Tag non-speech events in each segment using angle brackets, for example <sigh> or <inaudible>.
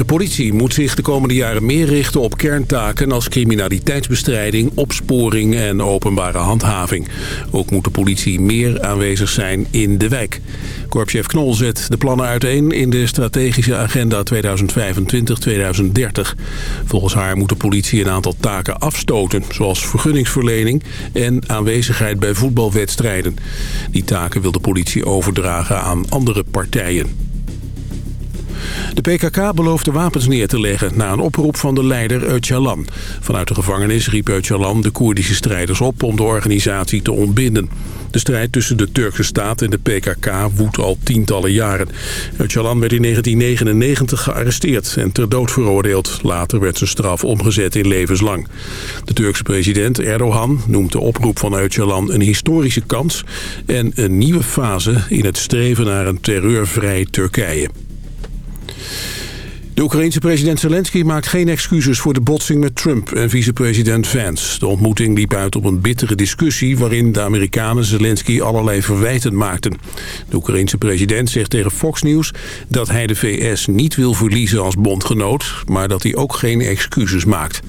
De politie moet zich de komende jaren meer richten op kerntaken als criminaliteitsbestrijding, opsporing en openbare handhaving. Ook moet de politie meer aanwezig zijn in de wijk. Korpschef Knol zet de plannen uiteen in de strategische agenda 2025-2030. Volgens haar moet de politie een aantal taken afstoten, zoals vergunningsverlening en aanwezigheid bij voetbalwedstrijden. Die taken wil de politie overdragen aan andere partijen. De PKK belooft de wapens neer te leggen na een oproep van de leider Öcalan. Vanuit de gevangenis riep Öcalan de Koerdische strijders op om de organisatie te ontbinden. De strijd tussen de Turkse staat en de PKK woedt al tientallen jaren. Öcalan werd in 1999 gearresteerd en ter dood veroordeeld. Later werd zijn straf omgezet in levenslang. De Turkse president Erdogan noemt de oproep van Öcalan een historische kans... en een nieuwe fase in het streven naar een terreurvrij Turkije. De Oekraïense president Zelensky maakt geen excuses voor de botsing met Trump en vicepresident Vance. De ontmoeting liep uit op een bittere discussie waarin de Amerikanen Zelensky allerlei verwijten maakten. De Oekraïense president zegt tegen Fox News dat hij de VS niet wil verliezen als bondgenoot, maar dat hij ook geen excuses maakt.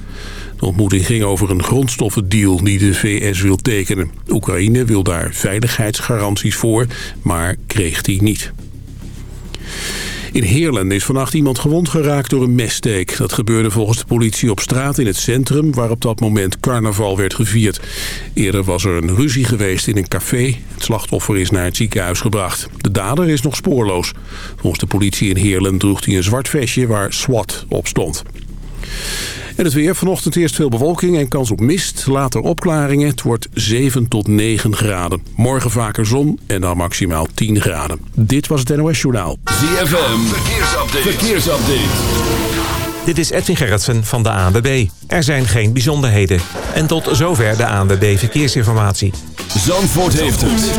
De ontmoeting ging over een grondstoffendeal die de VS wil tekenen. Oekraïne wil daar veiligheidsgaranties voor, maar kreeg die niet. In Heerlen is vannacht iemand gewond geraakt door een messteek. Dat gebeurde volgens de politie op straat in het centrum... waar op dat moment carnaval werd gevierd. Eerder was er een ruzie geweest in een café. Het slachtoffer is naar het ziekenhuis gebracht. De dader is nog spoorloos. Volgens de politie in Heerlen droeg hij een zwart vestje waar SWAT op stond. En het weer. Vanochtend eerst veel bewolking en kans op mist. Later opklaringen. Het wordt 7 tot 9 graden. Morgen vaker zon en dan maximaal 10 graden. Dit was het NOS Journaal. ZFM. Verkeersupdate. Verkeersupdate. Dit is Edwin Gerritsen van de ANWB. Er zijn geen bijzonderheden. En tot zover de ANWB Verkeersinformatie. Zandvoort heeft het.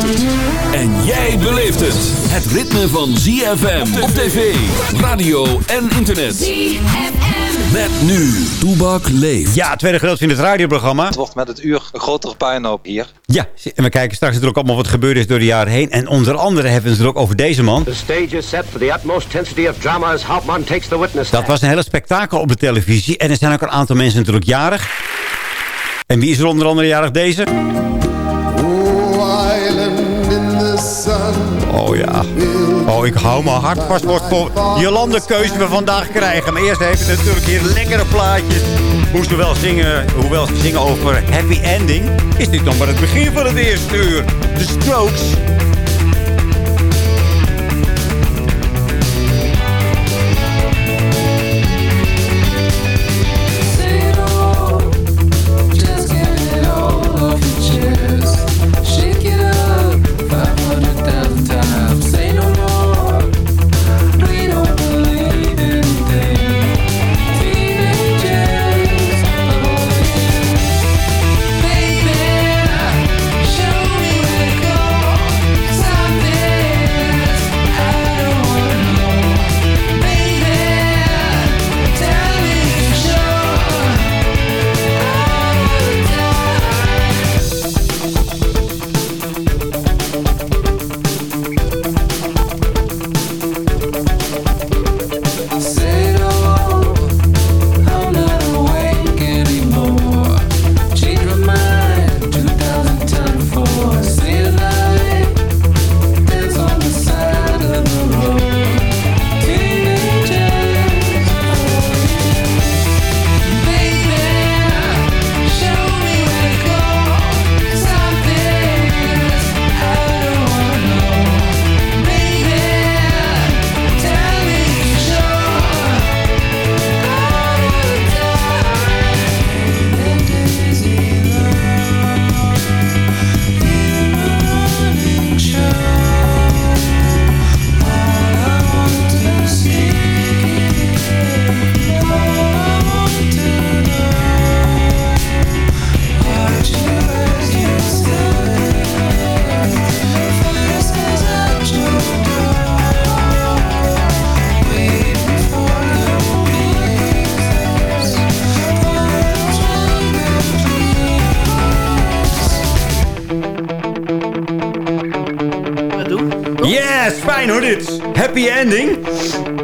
En jij beleeft het. Het ritme van ZFM op tv, radio en internet. ZFM. Met nu, Toebak leeft. Ja, tweede gedeelte in het radioprogramma. Het wordt met het uur een grotere puinhoop hier. Ja, en we kijken straks natuurlijk allemaal wat gebeurd is door de jaren heen. En onder andere hebben we het ook over deze man. The stage is set for the utmost intensity of drama as Hauptmann takes the witness Dat was een hele spektakel op de televisie. En er zijn ook een aantal mensen natuurlijk jarig. En wie is er onder andere jarig deze? Oh ja. Oh, ik hou mijn hart vast voor Jolande keuze we vandaag krijgen. Maar eerst even natuurlijk hier lekkere plaatjes. Hoe ze wel zingen, hoewel ze zingen over happy ending... is dit nog maar het begin van het eerste uur. De Strokes.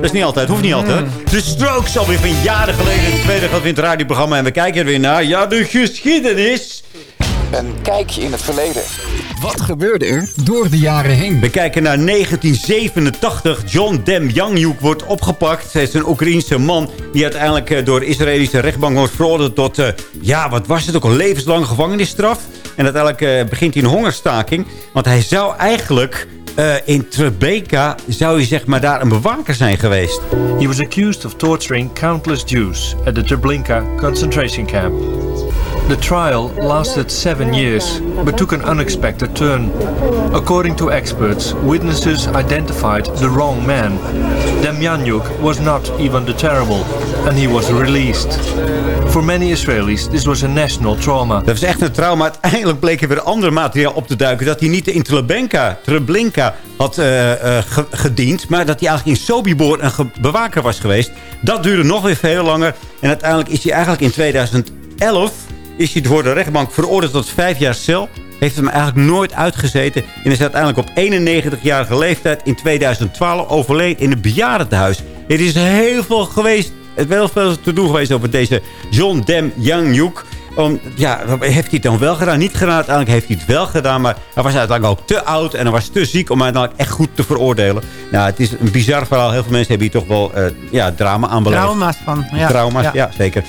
Is niet altijd, hoeft niet altijd. De Strokes alweer van jaren geleden in het tweede het radioprogramma. En we kijken er weer naar. Ja, de geschiedenis. Een kijkje in het verleden. Wat gebeurde er door de jaren heen? We kijken naar 1987. John Demjanjuk wordt opgepakt. Hij is een Oekraïense man die uiteindelijk eh, door de Israëlische rechtbank wordt veroordeeld tot... Uh, ja, wat was het ook, een levenslange gevangenisstraf. En uiteindelijk uh, begint hij een hongerstaking. Want hij zou eigenlijk uh, in Trebeka zou je zeg maar daar een bewaker zijn geweest. He was accused of torturing countless Jews at the Treblinka concentration camp. The trial lasted seven years, but took an unexpected turn. According to experts, witnesses identified the wrong man. Demjanjuk was not even the terrible, and he was released. For many Israelis, this was a national trauma. Dat was echt een trauma. Uiteindelijk bleek er weer andere materiaal op te duiken. Dat hij niet in Treblinka, Treblinka had uh, gediend. Maar dat hij eigenlijk in Sobibor een bewaker was geweest. Dat duurde nog weer veel langer. En uiteindelijk is hij eigenlijk in 2011 is hij door de rechtbank veroordeeld tot vijf jaar cel. Heeft hem eigenlijk nooit uitgezeten. En is uiteindelijk op 91-jarige leeftijd in 2012 overleden in een bejaardentehuis. Er is heel veel geweest, wel veel te doen geweest over deze John Dem Young Om, ja, heeft hij het dan wel gedaan? Niet gedaan. Uiteindelijk heeft hij het wel gedaan. Maar hij was uiteindelijk ook te oud. En hij was te ziek om uiteindelijk echt goed te veroordelen. Nou, het is een bizar verhaal. Heel veel mensen hebben hier toch wel uh, ja, drama aan beleefd. Trauma's van. Ja. Trauma's, ja, ja zeker.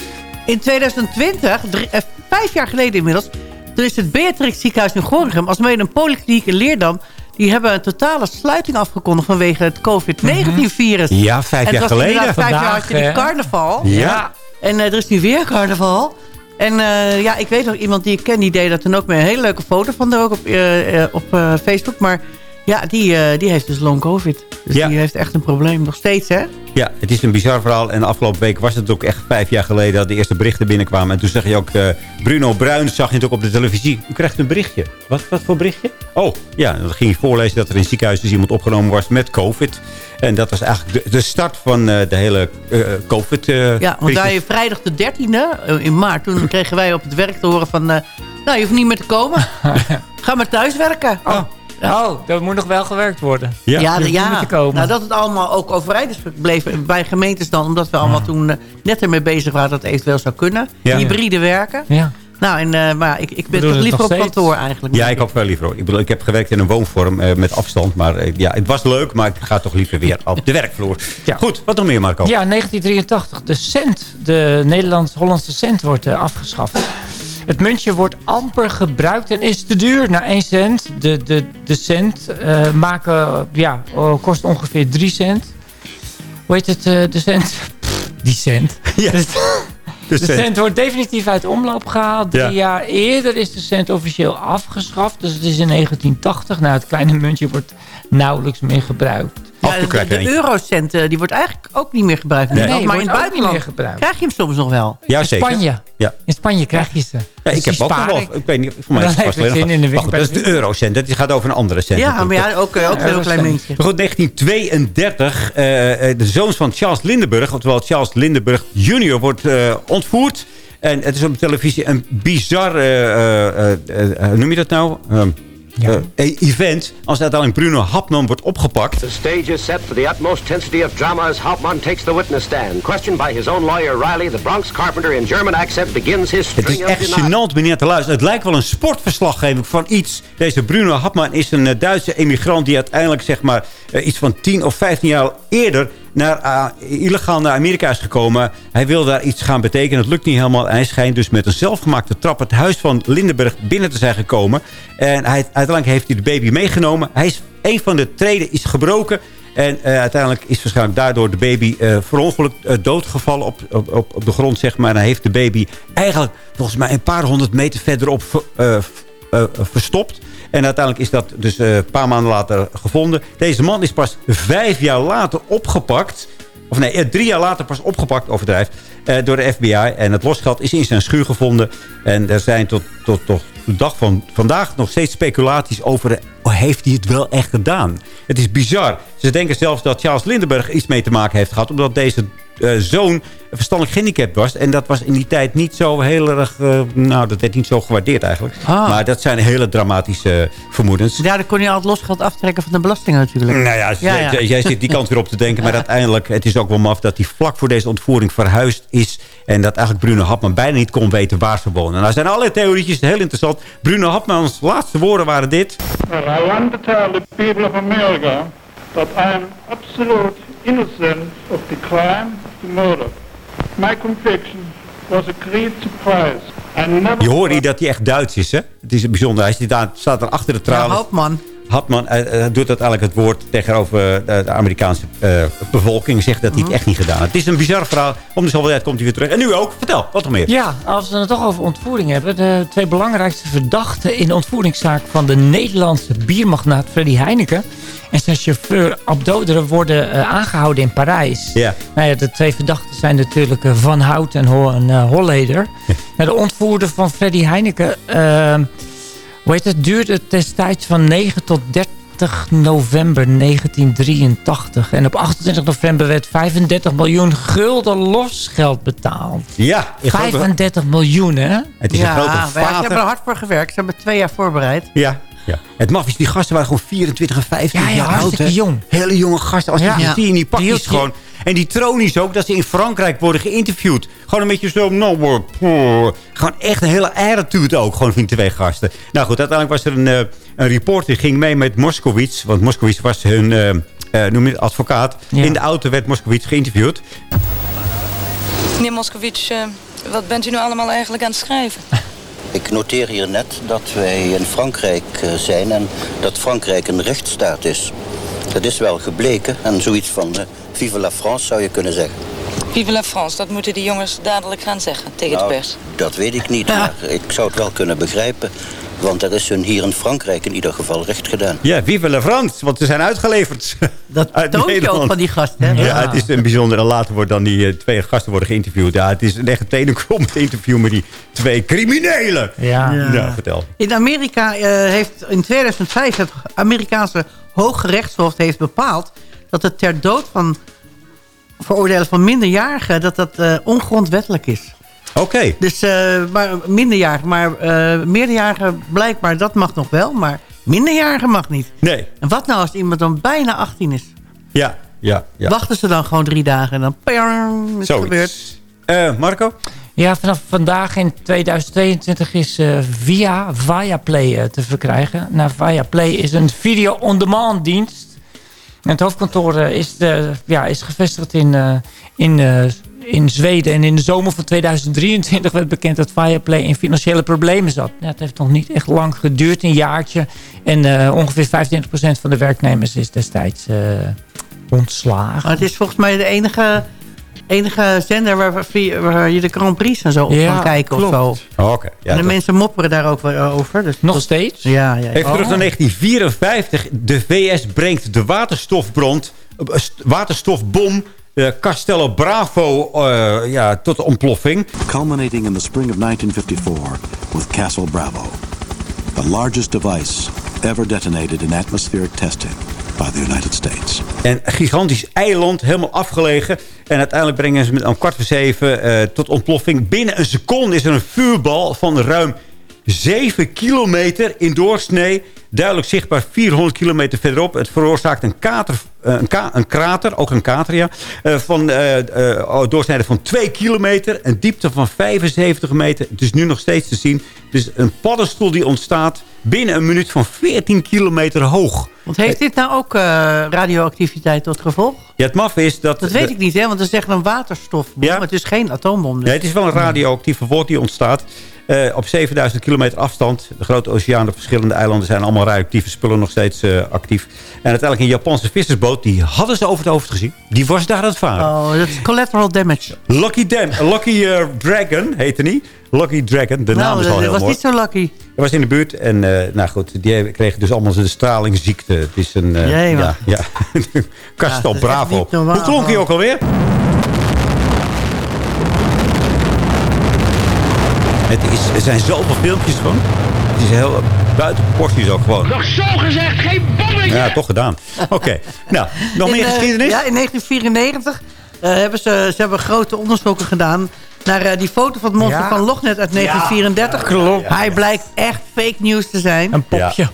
In 2020, drie, eh, vijf jaar geleden inmiddels... toen is het Beatrix ziekenhuis in Gorinchem... als mede een polykliniek in Leerdam... die hebben een totale sluiting afgekondigd... vanwege het COVID-19-virus. Ja, vijf jaar geleden. Vijf jaar had je de carnaval. Ja. En uh, er is nu weer carnaval. En uh, ja, ik weet nog iemand die ik ken... die deed dat toen ook met een hele leuke foto van er ook op, uh, op Facebook. Maar ja, die, uh, die heeft dus long covid. Dus ja. die heeft echt een probleem nog steeds, hè? Ja, het is een bizar verhaal. En afgelopen week was het ook echt vijf jaar geleden... dat de eerste berichten binnenkwamen. En toen zag je ook uh, Bruno Bruin, zag je het ook op de televisie. U krijgt een berichtje. Wat, wat voor berichtje? Oh, ja, dan ging hij voorlezen dat er in ziekenhuis dus iemand opgenomen was met covid. En dat was eigenlijk de, de start van uh, de hele covid Ja, want daar je vrijdag de 13e, in maart... toen kregen wij op het werk te horen van... nou, je hoeft niet meer te komen. <laughs> Ga maar thuis werken. Oh. Ja. Oh, dat moet nog wel gewerkt worden. Ja, ja, ja. Nou, dat het allemaal ook overrijd is gebleven bij gemeentes dan. Omdat we allemaal toen uh, net ermee bezig waren dat het eventueel zou kunnen. Hybride werken. Ja. Nou, en, uh, maar ik, ik ben toch liever op kantoor eigenlijk. Ja, ik ook wel liever. Ik bedoel, ik heb gewerkt in een woonvorm uh, met afstand. Maar uh, ja, het was leuk, maar ik ga toch liever weer op de werkvloer. Ja. Goed, wat nog meer, Marco? Ja, 1983. De cent, de Nederlands-Hollandse cent wordt afgeschaft. Het muntje wordt amper gebruikt en is te duur. naar 1 cent. De, de, de cent uh, maken, ja, oh, kost ongeveer 3 cent. Hoe heet het, uh, de cent? Pff, die cent. Ja. De, de cent. wordt definitief uit omloop gehaald. Drie ja. jaar eerder is de cent officieel afgeschaft. Dus het is in 1980. Nou, het kleine muntje wordt nauwelijks meer gebruikt. Ja, de, de eurocent die wordt eigenlijk ook niet meer gebruikt. Nee, nee maar in het buitenland meer gebruikt. krijg je hem soms nog wel. Ja, in Spanje. Ja. In Spanje krijg je ze. Ja, ik heb ook nog wel. Ik weet niet, voor mij is het vast de winkel. Dat is de eurocent. Dat gaat over een andere cent. Ja, maar ja, ook, ook een heel klein muntje. Maar goed, 1932. Uh, de zoons van Charles Lindenburg, oftewel Charles Lindenburg junior, wordt uh, ontvoerd. En het is op televisie een bizar, uh, hoe noem je dat nou? Um, ja. uh, event als uiteindelijk Bruno Hapman wordt opgepakt. The stage is set for the utmost intensity of drama as Hapman takes the witness stand. Questioned by his own lawyer Riley, the Bronx carpenter in German accent begins his Het is echt gênant meneer te luisteren. Het lijkt wel een sportverslaggeving van iets. Deze Bruno Hapman is een uh, Duitse emigrant die uiteindelijk zeg maar uh, iets van 10 of 15 jaar eerder naar, uh, illegaal naar Amerika is gekomen. Hij wil daar iets gaan betekenen. Het lukt niet helemaal. Hij schijnt dus met een zelfgemaakte trap het huis van Lindenberg binnen te zijn gekomen. En hij, uiteindelijk heeft hij de baby meegenomen. Hij is, een van de treden is gebroken. En uh, uiteindelijk is waarschijnlijk daardoor de baby uh, verongelukt uh, doodgevallen op, op, op de grond, zeg maar. En hij heeft de baby eigenlijk volgens mij een paar honderd meter verderop verstopt. En uiteindelijk is dat dus een paar maanden later gevonden. Deze man is pas vijf jaar later opgepakt. Of nee, drie jaar later pas opgepakt, overdrijf. door de FBI. En het losgeld is in zijn schuur gevonden. En er zijn tot, tot, tot de dag van vandaag nog steeds speculaties over... Oh, heeft hij het wel echt gedaan? Het is bizar. Ze denken zelfs dat Charles Lindbergh iets mee te maken heeft gehad... omdat deze zoon verstandelijk gehandicapt was. En dat was in die tijd niet zo heel erg... Uh, nou, dat werd niet zo gewaardeerd eigenlijk. Ah. Maar dat zijn hele dramatische vermoedens. Ja, dan kon je al het losgeld aftrekken van de belastingen natuurlijk. Nou ja, ja, ja. jij zit die kant weer op te denken. Maar <laughs> uiteindelijk, het is ook wel maf dat hij vlak voor deze ontvoering verhuisd is. En dat eigenlijk Bruno Hapman bijna niet kon weten waar ze wonen. Nou, zijn allerlei theorietjes, heel interessant. Bruno Hapmans laatste woorden waren dit. Well, I want to tell the people of America that I am absolute innocent of the crime of the murder. My conviction was a great surprise. Never Je hoort niet dat hij echt Duits is, hè? Het is bijzonder. Hij staat, daar, staat er achter de tralies. Ja, Hopman. Hapman uh, doet uiteindelijk het woord tegenover de, de Amerikaanse uh, bevolking. Zegt dat hij het echt niet gedaan heeft. Het is een bizar verhaal. Om de zoveel tijd komt hij weer terug. En nu ook. Vertel, wat nog meer? Ja, als we het toch over ontvoering hebben. De twee belangrijkste verdachten in de ontvoeringszaak van de Nederlandse biermagnaat Freddy Heineken. En zijn chauffeur Abdoderen worden uh, aangehouden in Parijs. Ja. Nou ja, de twee verdachten zijn natuurlijk Van Hout en, Ho en Holleder. nou, de ontvoerder van Freddy Heineken... Hoe heet het? duurde destijds van 9 tot 30 november 1983. En op 28 november werd 35 miljoen gulden losgeld betaald. Ja. 35 miljoen, hè? Het is ja, een grote wij vater. hebben er hard voor gewerkt. Ze hebben twee jaar voorbereid. Ja. Ja. Het maf is, die gasten waren gewoon 24 en 15 ja, ja, jaar oud. jong. Hele jonge gasten. Als je Ja. die ziet in die pakjes Die- gewoon. En die tronies ook, dat ze in Frankrijk worden geïnterviewd. Gewoon een beetje zo, nou, poeh. gewoon echt een hele attitude ook, gewoon van die twee gasten. Nou goed, uiteindelijk was er een, eh, een reporter, die ging mee met Moskowitz. Want Moskowitz was hun, eh, eh, noem je het, advocaat. Ja. In de auto werd Moskowitz geïnterviewd. Meneer Moskowitz, eh, wat bent u nu allemaal eigenlijk aan het schrijven? <laughs> Ik noteer hier net dat wij in Frankrijk eh, zijn en dat Frankrijk een rechtsstaat is. Dat is wel gebleken en zoiets van eh, vive la France zou je kunnen zeggen. Vive la France, dat moeten die jongens dadelijk gaan zeggen tegen Nou, de pers. Dat weet ik niet, maar ik zou het wel kunnen begrijpen. Want er is hun hier in Frankrijk in ieder geval recht gedaan. Ja, vive la France, want ze zijn uitgeleverd. <laughs> Dat Uit toont je ook van die gasten. Hè? Ja, het is een bijzondere. Later wordt dan die eh, twee gasten worden geïnterviewd. Ja, het is een echt tenenkrommend <laughs> interview met die twee criminelen. Ja. Ja. Nou, vertel. In Amerika eh, heeft in 2005 het Amerikaanse Hoge Rechtshof heeft bepaald dat het ter dood van veroordelen van minderjarigen dat dat eh, ongrondwettelijk is. Oké. Dus eh, maar minderjarigen, maar eh meerderjarigen blijkbaar dat mag nog wel, maar minderjarigen mag niet. Nee. En wat nou als iemand dan bijna 18 is? Ja, ja, ja. Wachten ze dan gewoon drie dagen en dan pjong, is het Zoiets. gebeurd. Eh, Marco? Ja, vanaf vandaag in 2022 is eh, via Viaplay eh, te verkrijgen. Nou, Viaplay is een video-on-demand dienst. En het hoofdkantoor eh, is, de, ja, is gevestigd in, eh, in, eh, in Zweden. En in de zomer van 2023 werd bekend dat Viaplay in financiële problemen zat. Ja, het heeft nog niet echt lang geduurd, een jaartje. En eh, ongeveer 25% van de werknemers is destijds eh, ontslagen. Maar het is volgens mij de enige, enige zender waar, je de Grand Prix en zo op Ja, kan kijken klopt. of zo. Oh, Oké. Ja, en de dat- mensen mopperen daar ook wel over. Dus Nog steeds? Ja, ja. Even Oh. terug naar 1954. De VS brengt de waterstofbron, eh, st- waterstofbom eh, Castello Bravo eh, ja, tot ontploffing. culminating in the spring of 1954 with Castle Bravo, the largest device ever detonated in atmospheric testing by United States. Een gigantisch eiland, helemaal afgelegen. En uiteindelijk brengen ze met om kwart voor zeven eh, tot ontploffing. Binnen een seconde is er een vuurbal van ruim 7 kilometer in doorsnee. Duidelijk zichtbaar 400 kilometer verderop. Het veroorzaakt een, kater, eh, een, een krater, ook een krater ja, eh, van eh, doorsnede van 2 kilometer. Een diepte van 75 meter. Het is nu nog steeds te zien. Is een paddenstoel die ontstaat binnen een minuut van 14 kilometer hoog. Want heeft dit nou ook eh, radioactiviteit tot gevolg? Ja, het maf is dat... Dat weet ik niet, hè? want het is echt een waterstofbom. Ja? maar Het is geen atoombom. Dus. Nee, het is wel een radioactieve wolk die ontstaat. Eh, op 7000 kilometer afstand. De grote oceaan, de verschillende eilanden zijn allemaal radioactieve spullen nog steeds eh, actief. En uiteindelijk een Japanse vissersboot, die hadden ze over het hoofd gezien. Die was daar aan het varen. Oh, dat is collateral damage. Lucky, Dam, Lucky Dragon heette die. Lucky Dragon, de naam nou, is dat al heel was mooi. niet zo lucky. Hij was in de buurt en eh, nou goed, die kregen dus allemaal de stralingsziekte. Het is een... eh, Jee, ja, ja. <laughs> Castel Ja, dat is Bravo. normaal, Hoe klonk hij ook alweer? Het is, er zijn zoveel filmpjes van. is heel buiten proporties ook gewoon. Nog zo gezegd, geen bommetje! Ja, toch gedaan. Oké. Nou, nog In, meer eh, geschiedenis? ja, in 1994 eh, hebben ze, ze hebben grote onderzoeken gedaan... naar eh, die foto van het monster Ja. van Loch Ness uit 1934. klopt. Hij blijkt echt fake news te zijn. Een popje.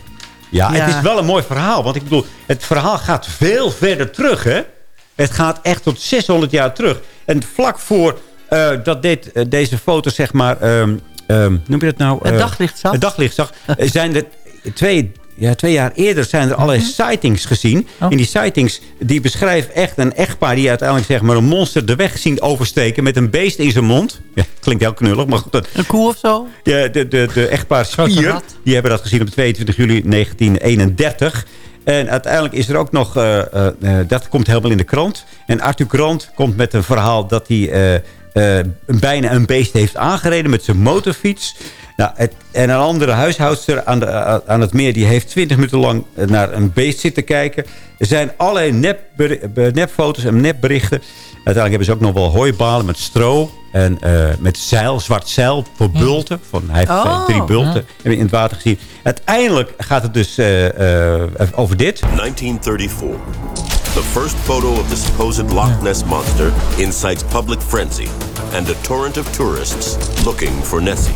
Ja, Ja. het is wel een mooi verhaal. Want ik bedoel, het verhaal gaat veel verder terug, hè? Het gaat echt tot 600 jaar terug. En vlak voor eh, dat dit, eh, deze foto, zeg maar... ehm, ehm, noem je dat nou? Het daglicht zag. Het daglicht zag. <laughs> zijn er twee... Ja, twee jaar eerder zijn er allerlei Mhm. sightings gezien. Oh. En die sightings die beschrijven echt een echtpaar... die uiteindelijk zeg maar, een monster de weg zien oversteken... met een beest in zijn mond. Ja, klinkt heel knullig, maar goed. dat- Een koe of zo? de, de, de, de echtpaar Spier, die hebben dat gezien op 22 juli 1931. En uiteindelijk is er ook nog... eh, eh, eh, dat komt helemaal in de krant. En Arthur Krant komt met een verhaal dat hij... eh, bijna een beest heeft aangereden met zijn motorfiets. Nou, het, en een andere huishoudster aan, de, eh, aan het meer... die heeft 20 minuten lang naar een beest zitten kijken. Er zijn allerlei nep, nepfoto's en nepberichten. Uiteindelijk hebben ze ook nog wel hooibalen met stro... en eh, met zeil, zwart zeil voor bulten. Van, hij heeft eh, Oh. drie bulten we in het water gezien. Uiteindelijk gaat het dus eh, eh, over dit. 1934. The first photo of the supposed Loch Ness monster incites public frenzy and a torrent of tourists looking for Nessie.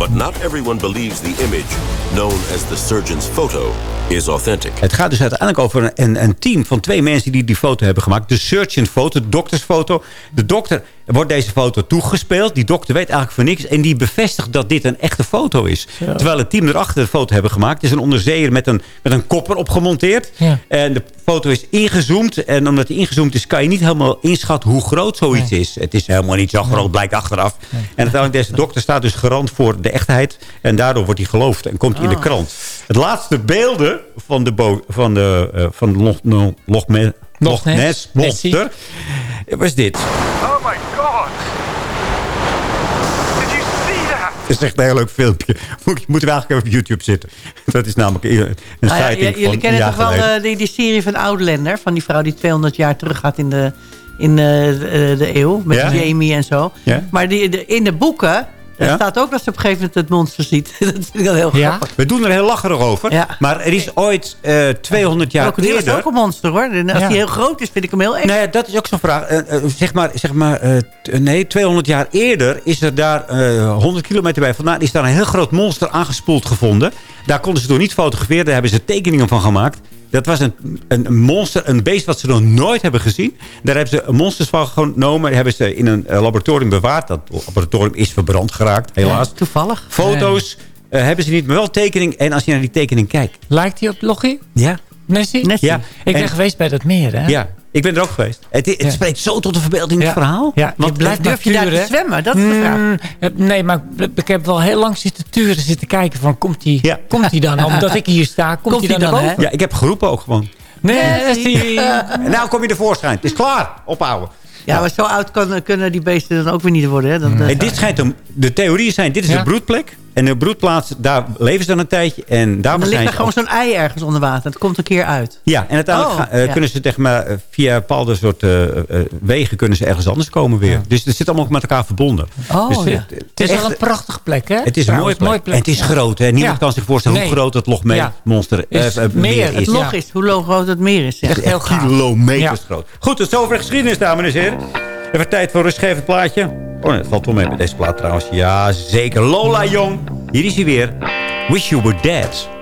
But not everyone believes the image, known as the surgeon's photo, is authentic. Het gaat dus uiteindelijk over een, een team van twee mensen die die foto hebben gemaakt. De surgeon foto, de doktersfoto. De dokter wordt deze foto toegespeeld. Die dokter weet eigenlijk van niks. En die bevestigt dat dit een echte foto is. Terwijl het team erachter de foto hebben gemaakt. Het is een onderzeeër met een, met een kopper opgemonteerd. Ja. En de foto is ingezoomd. En omdat hij ingezoomd is, kan je niet helemaal inschatten hoe groot zoiets is. Het is helemaal niet zo groot, blijkt achteraf. En uiteindelijk, deze dokter staat dus garant voor de echtheid. En daardoor wordt hij geloofd en komt hij in de Ah. krant. Het laatste beelden van de, van de, eh, van de Loch Ness. Ness monster was dit. Oh my god! Did you see that? Het is echt een heel leuk filmpje. <laughs> Moet- Moeten we eigenlijk even op YouTube zitten. <laughs> Dat is namelijk een Nou ja, jullie kennen toch wel eh, die, die serie van Outlander? Van die vrouw die 200 jaar terug gaat in de, in eh, de, de eeuw. Met Ja? Jamie en zo. Ja? Maar die, de, in de boeken Ja? staat ook dat ze op een gegeven moment het monster ziet. <laughs> dat vind ik wel heel Ja? grappig. We doen er heel lacherig over. Ja. Maar er is ooit eh 200 jaar Krokodil is eerder... ook een monster hoor. En als Ja. hij heel groot is, vind ik hem heel eng. Nou ja, dat is ook zo'n vraag. Eh, eh, zeg maar, zeg maar eh, nee, 200 jaar eerder is er daar eh 100 kilometer bij vandaan... is daar een heel groot monster aangespoeld gevonden. Daar konden ze door niet fotograferen. Daar hebben ze tekeningen van gemaakt. Dat was een, een monster, een beest wat ze nog nooit hebben gezien. Daar hebben ze monsters van genomen. Hebben ze in een eh, laboratorium bewaard. Dat laboratorium is verbrand geraakt, helaas. Toevallig. Foto's eh, hebben ze niet, maar wel tekening. En als je naar die tekening kijkt... Lijkt hij op Loggie? Ja, Nessie? Nessie. Ja. Ik ben En- geweest bij dat meer, hè? ja ik ben er ook geweest. Het, het Ja. spreekt zo tot de verbeelding, het Ja. verhaal. Ja, Want je blijft Durf je daar te zwemmen? Dat is de vraag. Mm, eh, nee, maar ik- heb wel heel lang zitten turen, zitten kijken van komt hij Ja. komt hij dan? Omdat ik hier sta, komt, Komt hij dan dan? Ja, ik heb geroepen ook gewoon. Nee, <laughs> nou kom je tevoorschijn. Het is klaar. Ophouden. Ja, maar zo oud kan, kunnen die beesten dan ook weer niet worden. Hè? Dan, eh, En dit schijnt een, de theorieën zijn, dit is Ja. de broedplek. En de broedplaats, daar leven ze dan een tijdje. En ligt er ze gewoon zo'n ei ergens onder water. Het komt een keer uit. Ja, en uiteindelijk Oh, gaan- eh, ja. kunnen ze zeg maar, eh, via bepaalde soort eh, wegen kunnen ze ergens anders komen weer. Dus het zit allemaal met elkaar verbonden. Oh, dus, ja. het, Het is echt- wel een prachtige plek, hè? het is een mooie Trouwens, plek. En het is groot. Hè? Niemand kan zich voorstellen Nee. hoe groot het Loch Ja. monster eh, Is eh, meer, is. Het log is, hoe groot het meer is. Echt heel kilometers groot. Goed, tot zover geschiedenis, dames en heren. Even tijd voor een rustgevend plaatje. Oh, het valt wel mee met deze plaat trouwens. Ja, zeker. Lola Jong. Hier is hij weer. Wish You Were Dead.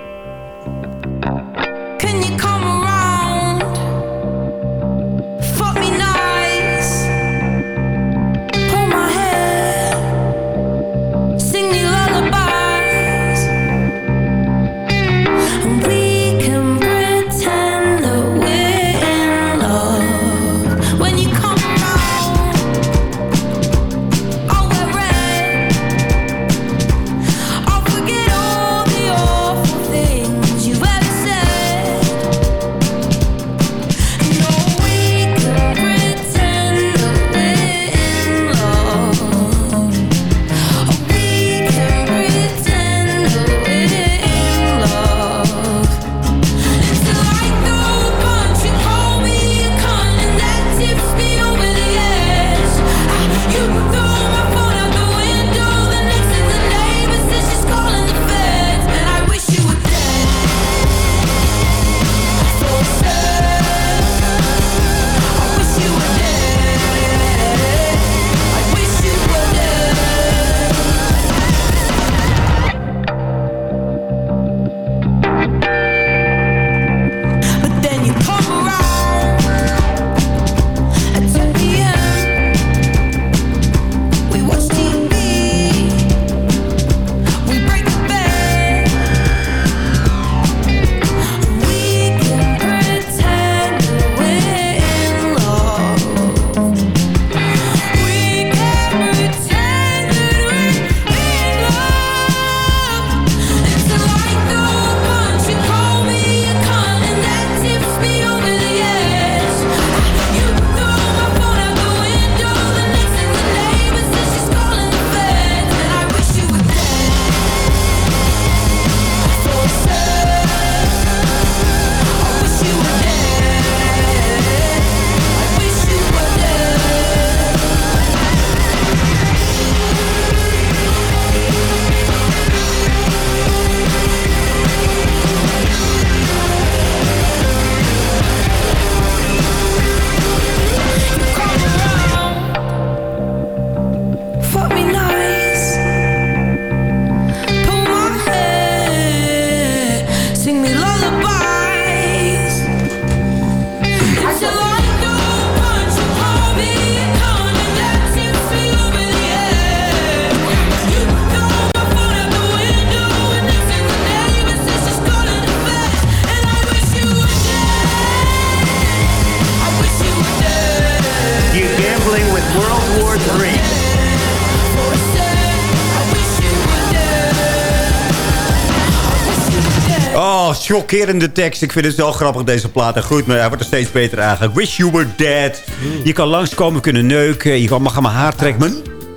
Chockerende tekst. Ik vind het zo grappig, deze plaat. Groeit, maar hij wordt er steeds beter eigenlijk. Wish you were dead. Je kan langskomen, kunnen neuken. Je kan, mag aan mijn haar trekken. Maar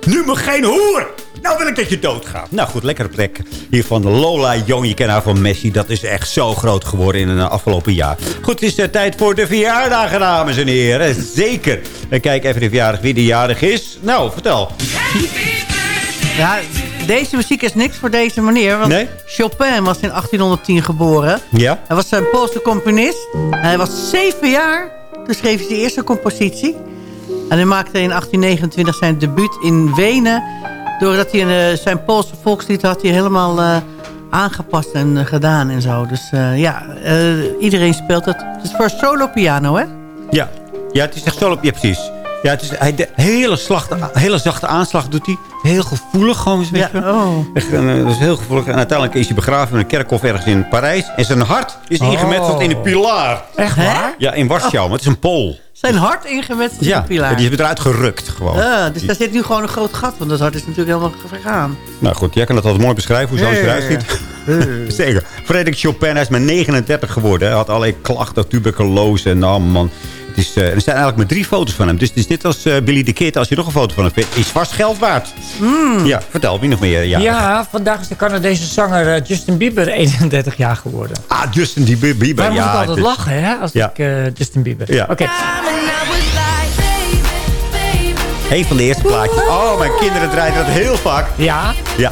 nu me geen hoer! Nou wil ik dat je doodgaat. Nou goed, lekkere plek. Hier van Lola Young. Je kent haar van Messi. Dat is echt zo groot geworden in het afgelopen jaar. Goed, het is uh, tijd voor de verjaardagen, dames en heren. Zeker. En kijk even de verjaardag wie de jarig is. Nou, vertel. Ja, deze muziek is niks voor deze meneer. Want Nee? Chopin was in 1810 geboren. Ja? Hij was een Poolse componist. Hij was zeven jaar. Toen schreef hij zijn eerste compositie. En hij maakte in 1829 zijn debuut in Wenen. Doordat hij een, eh, zijn Poolse volkslied had hij helemaal eh, aangepast en eh, gedaan en zo. Dus ja, iedereen speelt het. Het is voor solo piano, hè? Ja. Ja, het is echt op- Ja, precies. Ja, het is, hij, de hele, hele zachte aanslag doet hij. Heel gevoelig gewoon. Weet wel. oh. Echt, eh, dat is heel gevoelig. En uiteindelijk is hij begraven in een kerkhof ergens in Parijs. En zijn hart is Oh. ingemetseld in een pilaar. Echt waar? Ja, in Warschau. Maar het is een Pool. Zijn hart ingemetst in Ja, de pilaar. die is eruit gerukt gewoon. Ah, dus daar zit nu gewoon een groot gat. Want dat hart is natuurlijk helemaal vergaan. Nou goed, jij kan dat altijd mooi beschrijven hoe zo'n Ja, eruit ja, ziet. Zeker. Frederik Chopin, hij is maar 39 geworden. Hij had allerlei klachten, tuberculose en nou man. Het is, eh, er zijn eigenlijk maar drie foto's van hem. Dus het is net als eh, Billy the Kid. Als je nog een foto van hem vindt, is vast geld waard. Ja, vertel, wie nog meer? Ja. Ja, vandaag is de Canadese zanger eh, Justin Bieber <laughs> 31 jaar geworden. Ah, Justin Bieber. Bieber, Waar moet ja, ik altijd lachen, hè? Als Ja. ik Justin Bieber... Ja. Oké. Een van de eerste plaatjes. Oh, mijn kinderen draaien dat heel vaak. Ja. Ja,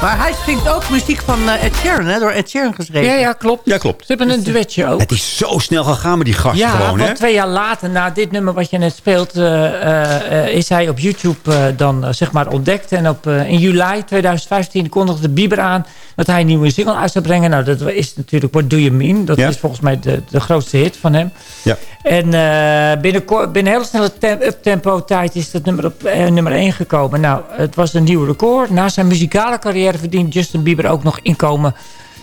Maar hij zingt ook muziek van eh, Ed Sheeran, hè? Door Ed Sheeran geschreven. Ja, ja, klopt. ja klopt. Ze hebben een duetje ook. Het is zo snel gegaan met die gast Ja, gewoon, hè? want twee jaar later, na dit nummer wat je net speelt... eh, eh, is hij op YouTube eh, dan zeg maar ontdekt. En op, eh, in juli 2015 kondigde Bieber aan... dat hij een nieuwe single uit zou brengen. Nou, dat is natuurlijk What Do You Mean? Dat Ja. is volgens mij de, de grootste hit van hem. Ja. En eh, binnen, binnen een hele snelle tem- uptempo tijd is dat nummer op nummer 1 gekomen. Nou, het was een nieuw record. Na zijn muzikale carrière verdient Justin Bieber ook nog inkomen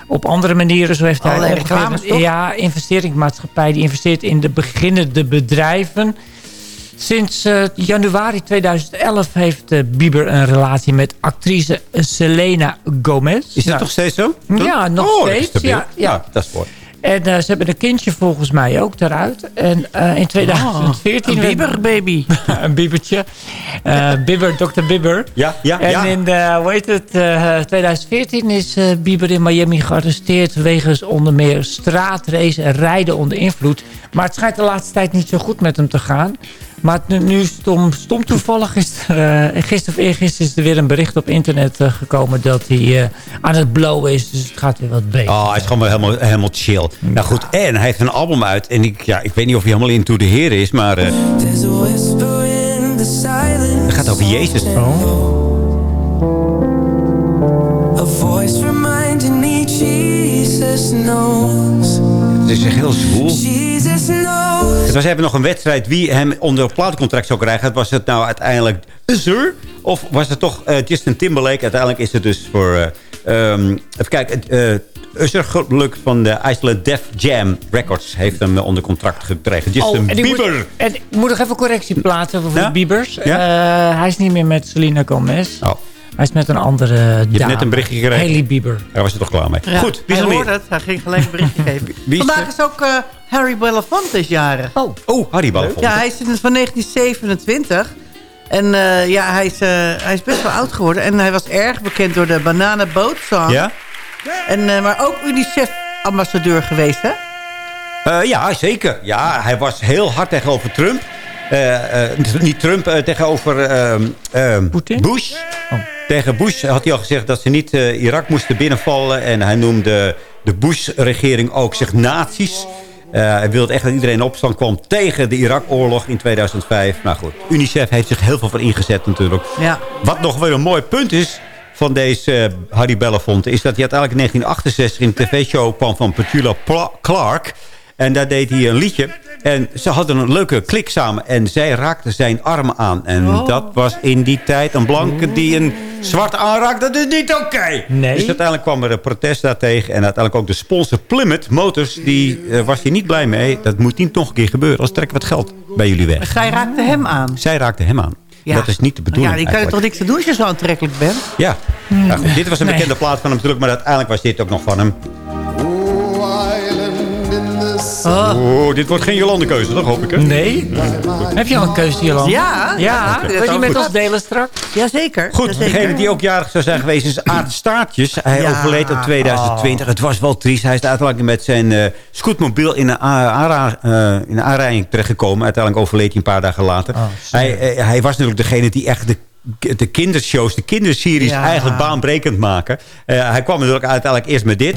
op andere manieren. Zo heeft hij Allerlei reclames, toch? Ja, investeringsmaatschappij die investeert in de beginnende bedrijven. Sinds eh, januari 2011 heeft eh, Bieber een relatie met actrice Selena Gomez. Is dat Nou, nog steeds zo? Ja, nog Oh, steeds. Ja, ja. dat is mooi. En eh, ze hebben een kindje volgens mij ook daaruit. En eh, in 2014... Oh, een Bieber-baby. <laughs> een biebertje. Eh Bieber, Dr. Bieber. Ja, ja, En ja. in de, hoe heet het, eh, 2014 is eh, Bieber in Miami gearresteerd... wegens onder meer straatrace en rijden onder invloed. Maar het schijnt de laatste tijd niet zo goed met hem te gaan. Maar het, nu- stom, stom toevallig is er, eh, gisteren of eergisteren is er weer een bericht op internet eh, gekomen... dat hij eh, aan het blowen is, dus het gaat weer wat beter. Oh, hij is gewoon wel helemaal, helemaal chill. Nou goed, en hij heeft een album uit. En ik, ja, ik weet niet of hij helemaal into the heer is, maar... eh, het gaat over Jezus. A voice knows. Het is echt heel zwoel. Het was even nog een wedstrijd wie hem onder een platencontract zou krijgen. Was het nou uiteindelijk Usher? Of was het toch eh, Justin Timberlake? Uiteindelijk is het dus voor... eh, ehm, even kijken. eh Usher geluk van de Iceland Def Jam Records heeft hem eh, onder contract gekregen. Justin Oh, en ik Bieber. Moet, en ik moet nog even correctie plaatsen voor Ja? de Biebers. Ja? Eh, hij is niet meer met Selena Gomez. Oh. Hij is met een andere Je hebt dame. net een berichtje gekregen. Hailey Bieber. Daar was je toch klaar mee. Ja, Goed, wie is hij er hoorde meer? het. Hij ging gelijk een berichtje geven. <laughs> Wie is Vandaag er? is ook eh, Harry Belafonte is jarig. Oh, oh Harry Belafonte. Ja, hij is van 1927. En eh, ja, hij is, eh, hij is best wel oud geworden. En hij was erg bekend door de Bananenboot Song. Ja? En, eh, maar ook UNICEF-ambassadeur geweest, hè? Eh, ja, zeker. Ja, hij was heel hard tegenover Trump. Eh, eh, niet Trump, eh, tegenover ehm, ehm, Bush. Tegen Bush had hij al gezegd dat ze niet Irak moesten binnenvallen. En hij noemde de Bush-regering ook zich nazi's. Hij wilde echt dat iedereen in opstand kwam tegen de Irak-oorlog in 2005. Maar goed, UNICEF heeft zich heel veel voor ingezet natuurlijk. Ja. Wat nog weer een mooi punt is van deze eh, Harry Belafonte... is dat hij uiteindelijk in 1968 in een tv-show kwam van Petula Clark... En daar deed hij een liedje. En ze hadden een leuke klik samen. En zij raakte zijn arm aan. En Oh. dat was in die tijd een blanke die een zwart aanraakt. Dat is niet oké. Nee. Dus uiteindelijk kwam er een protest daartegen. En uiteindelijk ook de sponsor Plymouth Motors. Die eh, was hier niet blij mee. Dat moet niet nog een keer gebeuren. Anders trekken we het geld bij jullie weg. Zij raakte hem aan. Zij raakte hem aan. Dat is niet de bedoeling Ja, die kan je toch niks te doen als je zo aantrekkelijk bent? Ja. Nou goed, dit was een Nee. bekende plaat van hem natuurlijk. Maar uiteindelijk was dit ook nog van hem. Oh, dit wordt geen Jolande-keuze, toch hoop ik, hè? Nee. Heb je al een keuze, Jolande? Ja. Ja, Oké. wil je met ons delen straks? Jazeker. Goed, jazeker. degene die ook jarig zou zijn geweest is Aad Staartjes. Hij Ja. overleed in 2020. Het was wel triest. Hij is uiteindelijk met zijn eh, scootmobiel in een, aanra- eh, in een aanrijding terechtgekomen. Uiteindelijk overleed hij een paar dagen later. hij, eh, hij was natuurlijk degene die echt de de kindershows, de kinderseries Ja. eigenlijk baanbrekend maken. Eh, hij kwam natuurlijk uiteindelijk eerst met dit.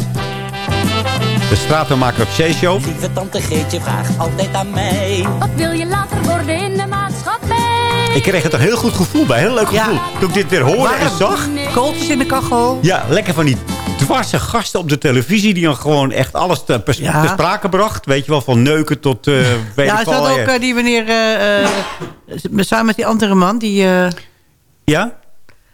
De stratenmaker op. Lieve tante Geetje vraagt altijd aan mij. Wat wil je later worden in de maatschappij? Ik kreeg er een heel goed gevoel bij. Heel leuk Ja. gevoel. Toen ik dit weer hoorde en zag. Kooltjes in de kachel. Ja, lekker van die dwarse gasten op de televisie... die dan gewoon echt alles te, Ja. sprake bracht. Weet je wel, van neuken tot... eh weet Ja, ze wel, hadden ook eh, die wanneer... eh, eh, samen met die andere man, die... eh, Ja?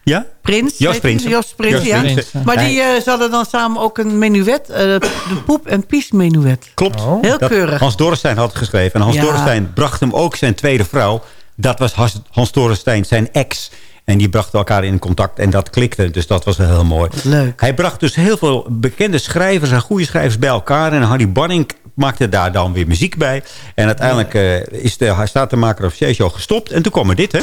Ja? Prins. Jos? Prins. Jos Prins, Jos ja. Prins. Maar die, eh, ze hadden dan samen ook een menuet. eh, de poep- en pies-menuet. Klopt. Heel Dat keurig. Hans Dorrestein had geschreven. En Hans Ja. Dorrestein bracht hem ook zijn tweede vrouw. Dat was Hans, Hans Dorrestein, zijn ex. En die brachten elkaar in contact en dat klikte. Dus dat was wel heel mooi. Leuk. Hij bracht dus heel veel bekende schrijvers en goede schrijvers bij elkaar. En Harry Banning maakte daar dan weer muziek bij. En uiteindelijk eh, is de statenmaker of show gestopt. En toen kwam er dit, hè?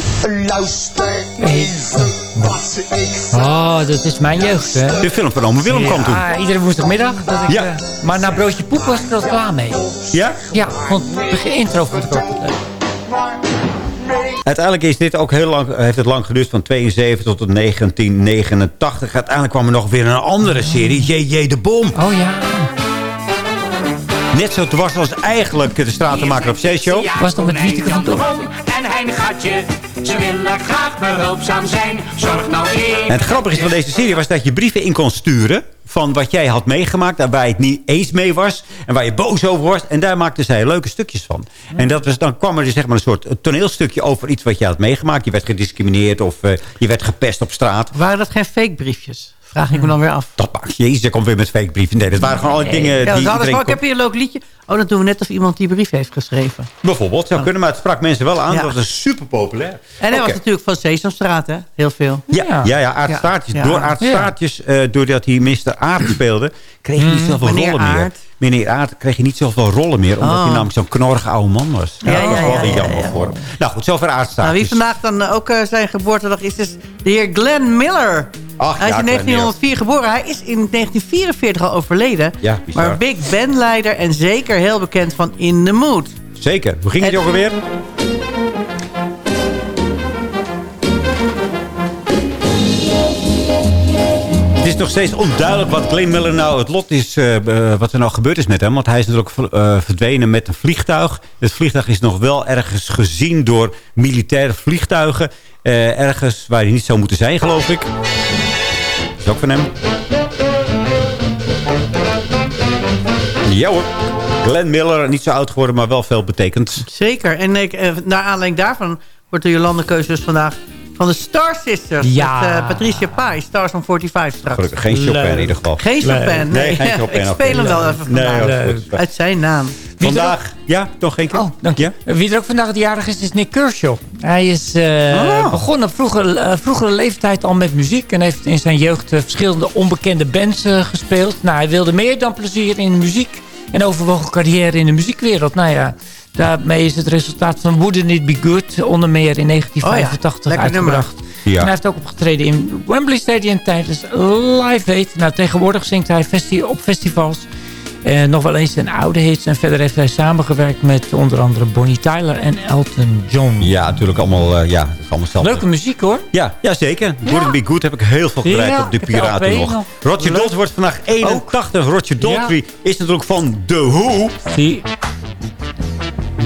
Luister even wat ik Oh, dat is mijn jeugd, hè? De film van Ome Willem kwam toen. Ja, iedere woensdagmiddag. Dat ik, Ja. eh, maar na broodje poep was ik er al klaar mee. Ja? Ja, want de intro vond ik ook leuk. Uiteindelijk is dit ook heel lang, heeft het lang geduurd, van 72 tot 1989. Uiteindelijk kwam er nog weer een andere serie, J.J. de Bom. Oh ja. Net zo dwars als eigenlijk de stratenmaker op C-show. Was nog met Wieteke van Dom. En Hein Gatje, ze willen graag behulpzaam zijn. Zorg nou En één. het grappige van deze serie was dat je brieven in kon sturen... van wat jij had meegemaakt en waar je het niet eens mee was... en waar je boos over was. En daar maakten zij leuke stukjes van. En dat was, dan kwam er dus zeg maar een soort toneelstukje over iets wat je had meegemaakt. Je werd gediscrimineerd of eh, je werd gepest op straat. Waren dat geen fake briefjes? Vraag ik me dan weer af. Dat maakt Jezus, je komt weer met fake brieven. Nee, dat waren gewoon alle dingen ja, die ze iedereen ik heb hier een leuk liedje. Oh, dan doen we net of iemand die brief heeft geschreven. Bijvoorbeeld, zou kunnen, maar het sprak mensen wel aan. Ja. Dat was super populair. En hij was natuurlijk van Sesamstraat, hè? Heel veel. Ja, ja, ja, Aart Ja. Staartjes. Ja. Door Aart Ja. Staartjes, eh, doordat hij Mr. Aard speelde... kreeg hij niet Mm, zoveel rollen meer. Meneer Aard kreeg hij niet zoveel rollen meer... omdat Oh. hij namelijk zo'n knorrige oude man was. Ja, dat was ja, wel ja, weer ja, jammer ja. voor hem. Nou goed, zover Aard Nou, wie vandaag dan eh, ook eh, zijn geboortedag is, is de heer Glenn Miller. Ach, hij is in Glenn 1904 geboren. Hij is in 1944 al overleden. Ja, bizar. maar big bandleider en zeker heel bekend van In the Mood. Zeker. Hoe ging het ook alweer? Het is nog steeds onduidelijk wat Glenn Miller nou het lot is, eh, eh, wat er nou gebeurd is met hem. Want hij is natuurlijk eh, verdwenen met een vliegtuig. Het vliegtuig is nog wel ergens gezien door militaire vliegtuigen. Ergens waar hij niet zou moeten zijn, geloof ik. Dat is ook van hem. Ja hoor. Glenn Miller, niet zo oud geworden, maar wel veel betekend. Zeker. En ik, eh, naar aanleiding daarvan wordt de Jolande keuze dus vandaag van de Star Sisters. Ja. Met eh, Patricia Pai, Stars on 45 straks. Gelukkig geen Chopin in ieder geval. Geen Chopin, nee. geen Chopin. ik speel hem wel even Nee, vandaag. Uit zijn naam. Vandaag, ja, toch geen keer? Oh, dank je. Wie er ook vandaag de jarig is, is Nick Kershaw. Hij is eh, Oh. begonnen op vroeger, eh, vroegere leeftijd al met muziek. En heeft in zijn jeugd eh, verschillende onbekende bands gespeeld. Nou, hij wilde meer dan plezier in de muziek. En overwoog een carrière in de muziekwereld. Nou ja, daarmee is het resultaat van Wouldn't It Be Good... onder meer in 1985 Oh ja, lekker nummer. uitgebracht. Ja. En hij heeft ook opgetreden in Wembley Stadium tijdens Live Aid. Nou, tegenwoordig zingt hij festi op festivals. Eh, nog wel eens zijn oude hits. En verder heeft hij samengewerkt met onder andere Bonnie Tyler en Elton John. Ja, natuurlijk allemaal, eh, ja, allemaal zelf. Leuke muziek hoor. Ja, ja zeker. Wouldn't Be Good heb ik heel veel gedraaid Ja, op de Piraten nog. nog. Roger. Daltrey wordt vandaag 81. Roger Daltrey is natuurlijk van The Who. Die,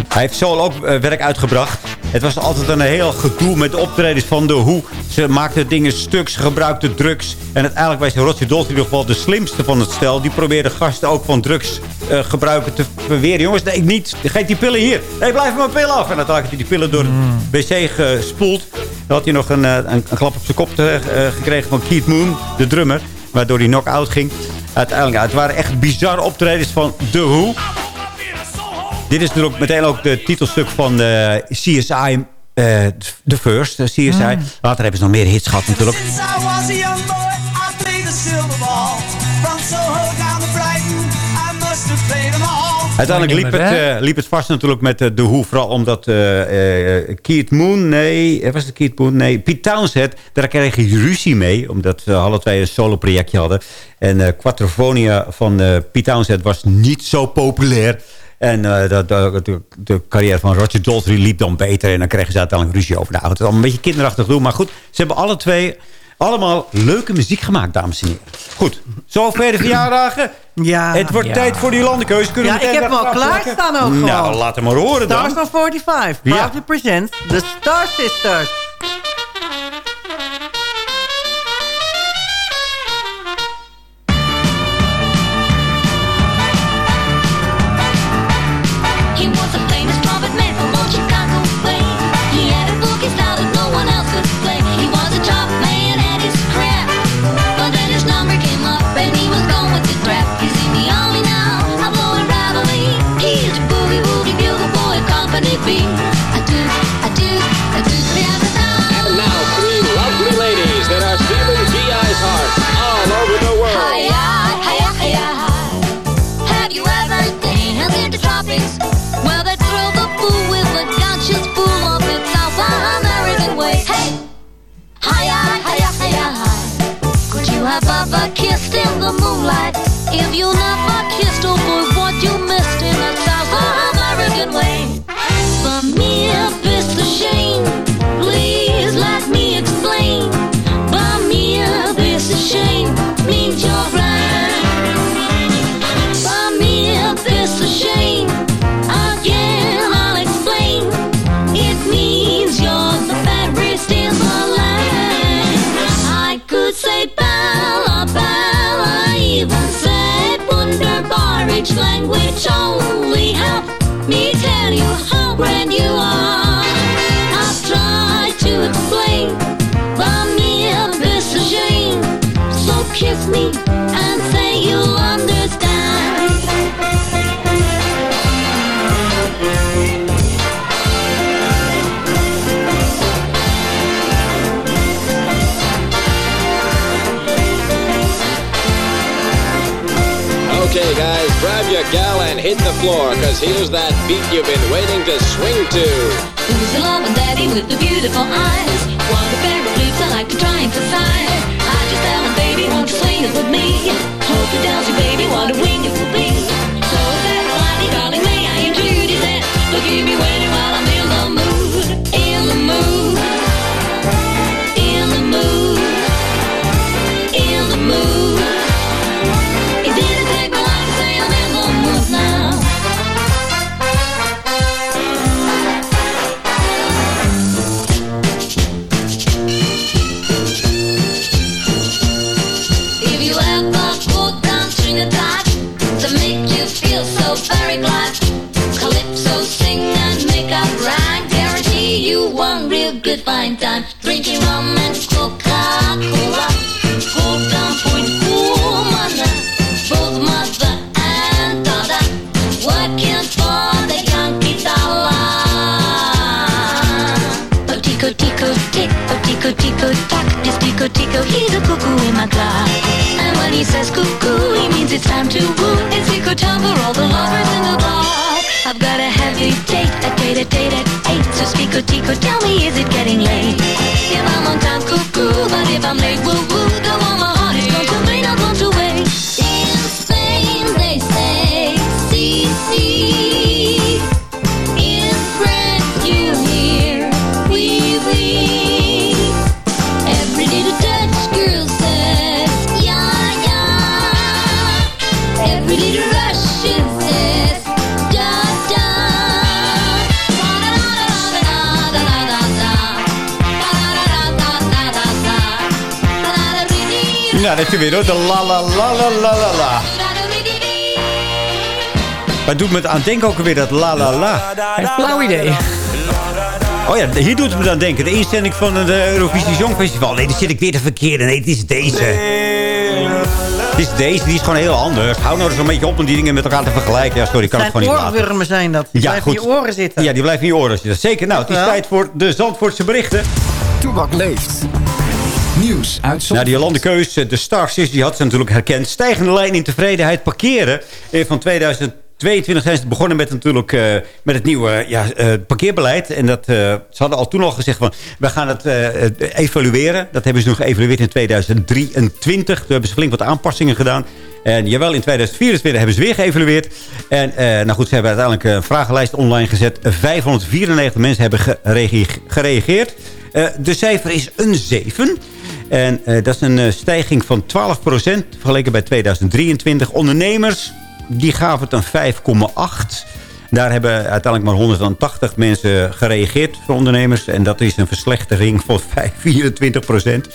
Hij heeft solo ook eh, werk uitgebracht. Het was altijd een heel gedoe met de optredens van The Who. Ze maakten dingen stuk, ze gebruikten drugs. En uiteindelijk was Roger Daltrey in ieder geval de slimste van het stel. Die probeerde gasten ook van drugs eh, gebruiken te verweren. Jongens, nee, niet. Geef die pillen hier. Nee, blijf mijn pillen af. En uiteindelijk had hij die pillen door het wc gespoeld. Dan had hij nog een, eh, een, een klap op zijn kop te- gekregen van Keith Moon, de drummer. Waardoor hij knock-out ging. Uiteindelijk, ja, het waren echt bizarre optredens van The Who. Dit is natuurlijk meteen ook de titelstuk van eh, CSI... eh The First, eh, CSI. Later hebben ze nog meer hits gehad natuurlijk. Since I was a young boy, I played the silver ball. From Soho down to Brighton, I must have played them all. Uiteindelijk liep het, eh, liep het vast natuurlijk met eh, de hoe. Vooral omdat eh, eh, Keith Moon, nee, eh, was het Keith Moon? Nee, Pete Townsend, daar kreeg hij ruzie mee. Omdat ze alle twee een solo-projectje hadden. En eh Quattrofonia van eh Pete Townsend was niet zo populair. En eh, de, de, carrière van Roger Daltrey liep dan beter. En dan kregen ze uiteindelijk ruzie over de auto. Het is allemaal een beetje kinderachtig doen. Maar goed, ze hebben alle twee allemaal leuke muziek gemaakt, dames en heren. Goed, zover de verjaardagen. Ja. Het wordt Ja. tijd voor die landenkeus. Kunnen Ja, we ik heb hem al klaarstaan ook Nou, gewoon. laat hem maar horen dan. Stars of 45 Ja. proudly presents The Star Sisters. Have ever kissed in the moonlight? If you never Each language only help me tell you how grand you are. I've tried to explain, me it's a shame. So kiss me and say you'll understand. Hit the floor, cause here's that beat you've been waiting to swing to. Who's the love and daddy with the beautiful eyes? One of fairy flutes I like to try and exercise. I just tell him, baby, won't you swing it with me? Hope it tells you, baby, what a wing it will be. So that whiny darling, may I introduce that? Look at me waiting fine time. Drinking rum and Coca-Cola, down point woman, both mother and daughter, working for the Yankee dollar. Oh tico tico tick, oh tico tico tack, just tico tico, he's a cuckoo in my glass. And when he says cuckoo, he means it's time to woo. It's tico time for all the lovers in the bar. I've got a heavy date, a date, a date at eight. Tico, tell me, is it getting late? If I'm on time, cuckoo, but if I'm late, woo woo, the one Ja, weer hoor. De la la la la la la la. Maar doet me het aan denken ook weer dat la la la. Een flauw idee. Oh ja, hier doet het me aan denken. De inzending van het eh, Eurovisie Songfestival. Nee, daar zit ik weer te verkeerde. Nee, het is deze. Het is deze, die is gewoon heel anders. Hou nou eens een beetje op om die dingen met elkaar te vergelijken. Ja, sorry, ik kan het gewoon niet laten. oorwormen zijn dat. Die blijven in je oren zitten. Ja, die blijven in je oren zitten. Zeker. Nou, het is Ja. tijd voor de Zandvoortse berichten. Toebak leeft. Nieuws uit Nou, die Jolande Keus, de Star Sisters, die had ze natuurlijk herkend. Stijgende lijn in tevredenheid parkeren. Eh, Van 2000 22 zijn ze begonnen met natuurlijk uh, met het nieuwe ja, parkeerbeleid. En dat, ze hadden al toen al gezegd van we gaan het evalueren. Dat hebben ze nog geëvalueerd in 2023. Toen hebben ze flink wat aanpassingen gedaan. En jawel, in 2024 hebben ze weer geëvalueerd. En nou goed, ze hebben uiteindelijk een vragenlijst online gezet. 594 mensen hebben gereageerd. de cijfer is een 7. En dat is een stijging van 12% vergeleken bij 2023. Ondernemers die gaven het een 5,8. Daar hebben uiteindelijk maar 180 mensen gereageerd voor ondernemers. En dat is een verslechtering van <laughs> 24 procent.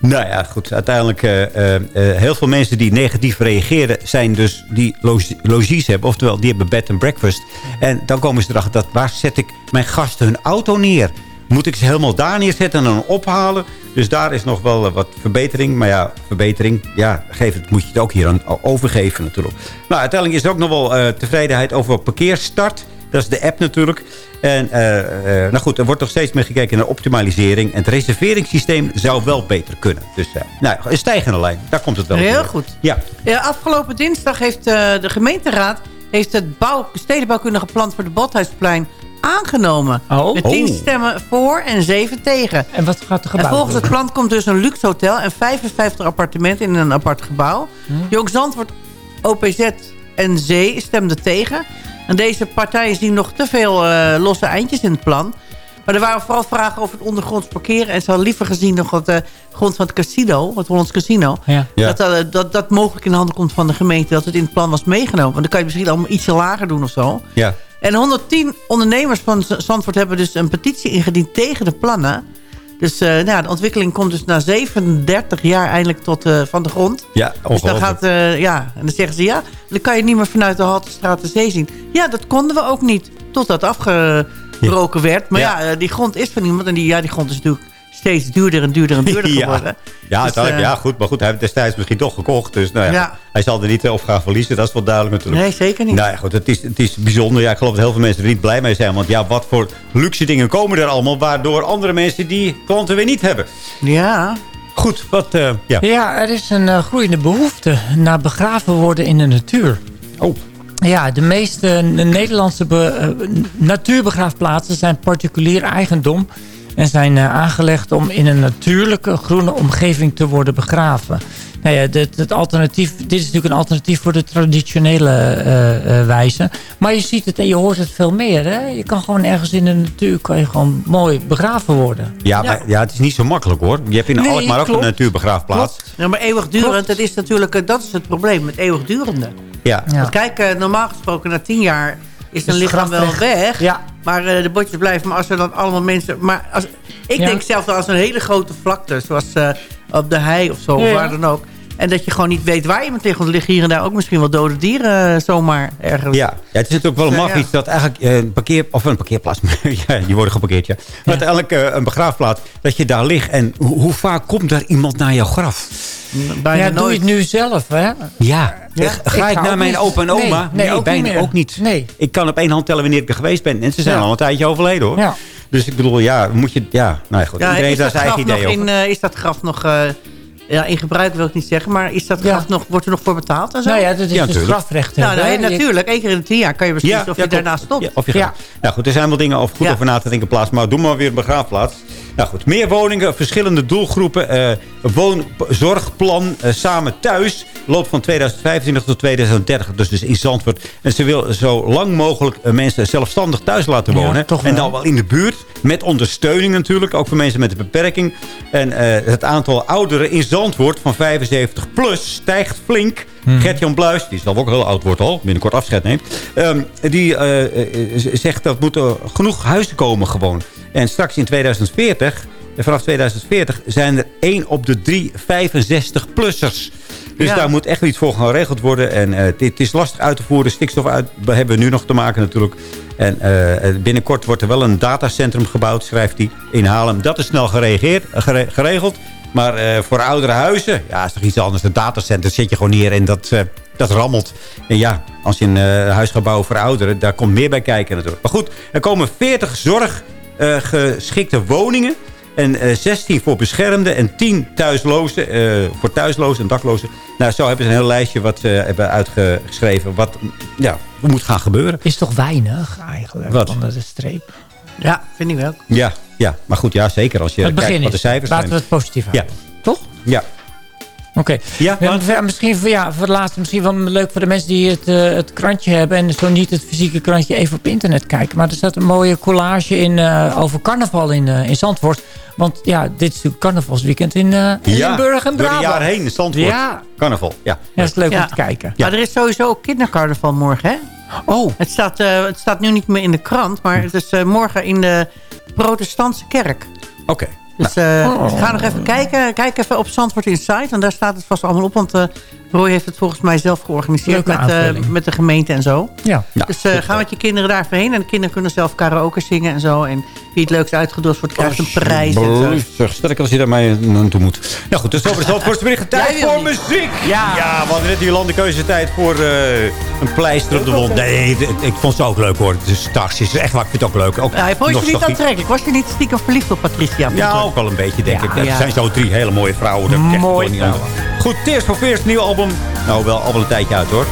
Nou ja, goed. Uiteindelijk uh, heel veel mensen die negatief reageren... zijn dus die logies hebben. Oftewel, die hebben bed and breakfast. En dan komen ze erachter dat waar zet ik mijn gasten hun auto neer? Moet ik ze helemaal daar neerzetten en dan ophalen? Dus daar is nog wel wat verbetering. Maar ja, verbetering, ja, geef het, moet je het ook hier aan overgeven natuurlijk. Nou, uiteindelijk is er ook nog wel uh, tevredenheid over parkeerstart. Dat is de app natuurlijk. En uh, uh, nou goed, er wordt nog steeds meer gekeken naar optimalisering. En het reserveringssysteem zou wel beter kunnen. Dus nou, een stijgende lijn, daar komt het wel Heel goed. Ja. ja. afgelopen dinsdag heeft de gemeenteraad heeft het bouw, stedenbouwkundige plan voor de Bothuisplein aangenomen. Oh. Met 10 Oh. stemmen voor en 7 tegen. En wat gaat er En gebouwd volgens het plan komt dus een luxe hotel en 55 appartementen in een apart gebouw. Hm. Jong Zandvoort, OPZ en Zee stemden tegen. En deze partijen zien nog te veel eh, losse eindjes in het plan. Maar er waren vooral vragen over het ondergronds parkeren. En ze hadden liever gezien nog wat de grond van het casino, het Hollands Casino. Ja. Dat, eh, dat dat mogelijk in de handen komt van de gemeente. Dat het in het plan was meegenomen. Want dan kan je misschien allemaal ietsje lager doen of zo. Ja. En 110 ondernemers van Zandvoort hebben dus een petitie ingediend tegen de plannen. Dus eh, nou, ja, de ontwikkeling komt dus na 37 jaar eindelijk tot eh, van de grond. Ja, Dus dan gaat, eh, ja, en dan zeggen ze ja, dan kan je niet meer vanuit de Haltestraat de zee zien. Ja, dat konden we ook niet, tot dat afgebroken werd. Maar ja, Ja. eh, die grond is van iemand en die, ja, die grond is natuurlijk steeds duurder en duurder en <laughs> duurder geworden. Ja, Dus, uiteindelijk, eh, ja, goed. Maar goed, hij heeft het destijds misschien toch gekocht. Dus nou ja, Ja. hij zal er niet op gaan verliezen. Dat is wel duidelijk natuurlijk. Nee, zeker niet. Nou ja, goed, het is, het is bijzonder. Ja, ik geloof dat heel veel mensen er niet blij mee zijn. Want ja, wat voor luxe dingen komen er allemaal... waardoor andere mensen die klanten weer niet hebben. Ja. Goed, wat... eh, ja. Ja, er is een eh, groeiende behoefte naar begraven worden in de natuur. Oh. Ja, de meeste Nederlandse eh, natuurbegraafplaatsen zijn particulier eigendom... en zijn eh, aangelegd om in een natuurlijke groene omgeving te worden begraven. Nou ja, dit, het alternatief, dit is natuurlijk een alternatief voor de traditionele eh, eh, wijze. Maar je ziet het en je hoort het veel meer. Hè? Je kan gewoon ergens in de natuur kan je gewoon mooi begraven worden. Ja, maar, ja, het is niet zo makkelijk hoor. Je hebt in Nee, Alkmaar ook klopt. een natuurbegraafplaats. Ja, maar eeuwigdurend, dat is natuurlijk, eh, dat is het probleem met eeuwigdurende. Ja. Want kijk, eh, normaal gesproken na tien jaar is een lichaam wel weg. Ja. Maar eh, de botjes blijven. Maar als er dan allemaal mensen... Maar als, ik Ja. denk zelfs als een hele grote vlakte, zoals eh, op de hei of zo, Ja, of ja. waar dan ook. En dat je gewoon niet weet waar iemand ligt. Want er liggen hier en daar ook misschien wel dode dieren eh, zomaar ergens. Ja, ja, het is natuurlijk wel een Ja, maf ja. iets dat eigenlijk eh, een parkeer... Of een parkeerplaats, <laughs> ja, die worden geparkeerd, ja. Maar uiteindelijk eh, een begraafplaats, dat je daar ligt. En hoe, hoe vaak komt daar iemand naar jouw graf? Bijna ja, doe je nooit. het nu zelf, hè? Ja, Ja, ga ik naar mijn niet. opa en oma? Nee, nee, ook bijna niet ook niet. Nee. Ik kan op één hand tellen wanneer ik er geweest ben. En ze zijn Ja. al een tijdje overleden, hoor. Ja. Dus ik bedoel, ja, moet je... Ja, nou ja, goed. Ja, Iedereen is, heeft zijn eigen idee over. in, eh, is dat graf nog... eh, ja, in gebruik wil ik niet zeggen. Maar is dat Ja. graf nog, wordt er nog voor betaald en zo? Nou ja, dat is Ja, dus grafrecht. Nou, nee, hè? Je- natuurlijk. Eén keer in de tien jaar kan je beslissen of je daarna stopt. Ja, of je Ja. Nou goed, er zijn wel dingen over, goed Ja. over na te denken plaats. Maar doe maar weer een begraafplaats. Nou goed, meer woningen, verschillende doelgroepen. eh woonzorgplan eh, samen thuis loopt van 2025 tot 2030. Dus, dus in Zandvoort. En ze wil zo lang mogelijk eh, mensen zelfstandig thuis laten wonen. en dan wel in de buurt. Met ondersteuning natuurlijk. Ook voor mensen met een beperking. En het aantal ouderen in Zandvoort van 75 plus stijgt flink. Hmm. Gert-Jan Bluis, die zal ook heel oud wordt al. Binnenkort afscheid neemt. ehm, die eh, eh, zegt dat moeten genoeg huizen komen gewoon. En straks in 2040... en Vanaf 2040 zijn er 1 op de 3 65-plussers. Dus Ja. daar moet echt iets voor geregeld worden. En eh, dit is lastig uit te voeren. Stikstof uit, hebben we nu nog te maken natuurlijk. En eh, binnenkort wordt er wel een datacentrum gebouwd, schrijft hij, in Haarlem. Dat is snel gereageerd, eh, gere- geregeld. Maar eh, voor oudere huizen, ja, is toch iets anders. Een datacenter zet je gewoon neer en dat, eh, dat rammelt. En ja, als je een eh, huis gaat bouwen voor ouderen, daar komt meer bij kijken natuurlijk. Maar goed, er komen 40 zorggeschikte woningen. En eh, 16 voor beschermden en 10 thuislozen, voor thuislozen en daklozen. Nou, zo hebben ze een heel lijstje wat ze hebben uitgeschreven. Wat, ja, moet gaan gebeuren. Is toch weinig eigenlijk Wat? onder de streep? Ja, vind ik ook. Ja, ja, maar goed, ja, zeker als je Het kijkt wat de cijfers Laten we zijn. het positief Ja. houden. Toch? Ja. Oké. Ja, Ja, ja, misschien voor, ja, voor het laatste, misschien wel leuk voor de mensen die het, eh, het krantje hebben... en zo niet het fysieke krantje even op internet kijken. Maar er staat een mooie collage in, eh, over carnaval in, eh, in Zandvoort. Want ja, dit is natuurlijk carnavalsweekend in eh Limburg en door Brabant. de jaren heen in Zandvoort. Ja. Carnaval, ja. Ja, dat is leuk Ja. om te kijken. Maar er is sowieso ook kindercarnaval morgen, hè? Oh. Het staat, eh, het staat nu niet meer in de krant, maar het is eh, morgen in de protestantse kerk. Oké. Dus eh, Oh. ga nog even kijken. Kijk even op Zandvoort Inside. En daar staat het vast allemaal op. Want Roy heeft het volgens mij zelf georganiseerd met, eh, met de gemeente en zo. Ja. dus eh, ga met je kinderen daarvoor heen. En de kinderen kunnen zelf karaoke zingen en zo. En wie het leukst uitgedost wordt, krijgt een prijs. En zo. Alsjeblieft, zeg, Stel ik als je daarmee naartoe moet. Nou goed, dus over de Zandvoortse berichten. Tijd voor niet. muziek! Ja. ja, we hadden net die landenkeuze tijd voor eh, een pleister op de wond. Nee, ik vond ze ook leuk hoor. Het is fantastisch. Echt waar, ik vind het ook leuk. Ook Ja, vond je niet aantrekkelijk. Was je niet stiekem verliefd op Patricia? Ja, ook wel een beetje, denk Ja, ik. Er ja. zijn zo drie hele mooie vrouwen. Dat ik echt Mooie gewoon niet aan- Goed, Tears for Fears, nieuw album. Nou, wel al een tijdje uit, hoor.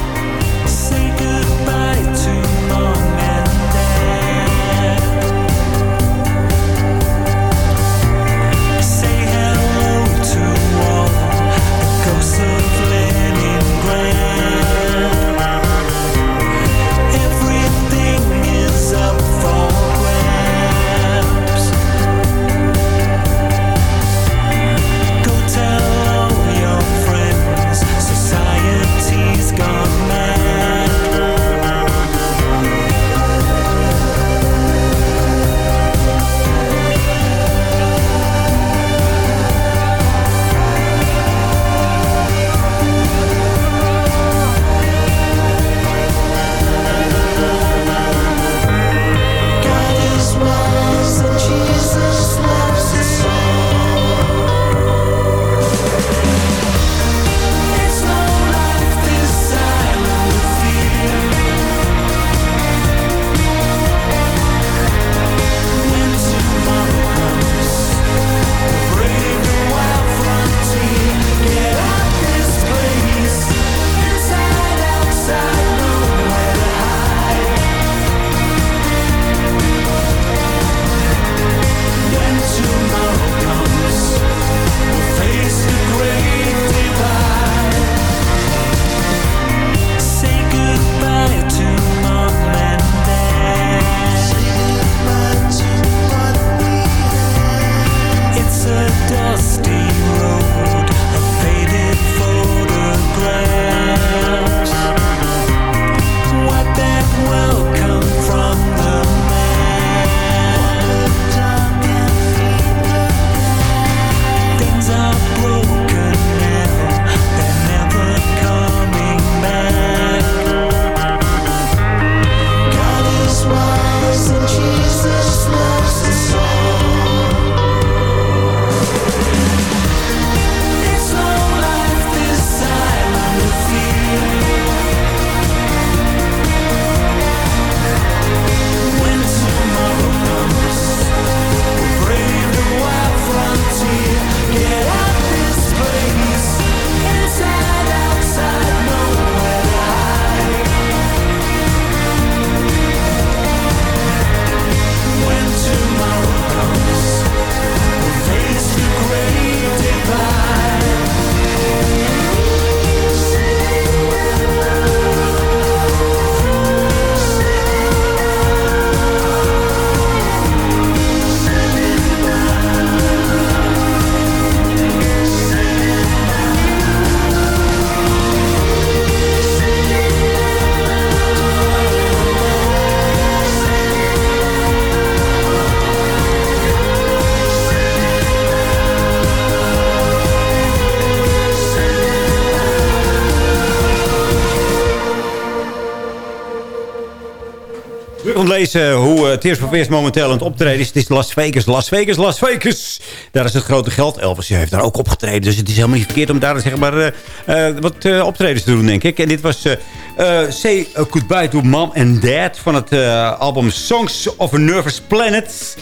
Uh, Tears for Fears momenteel aan het optreden is. Het is Las Vegas, Las Vegas, Las Vegas. Daar is het grote geld. Elvis heeft daar ook opgetreden. Dus het is helemaal niet verkeerd om daar zeg maar, eh, eh, wat eh, optredens te doen, denk ik. En dit was eh, Say Goodbye to Mom and Dad van het album Songs of a Nervous Planet.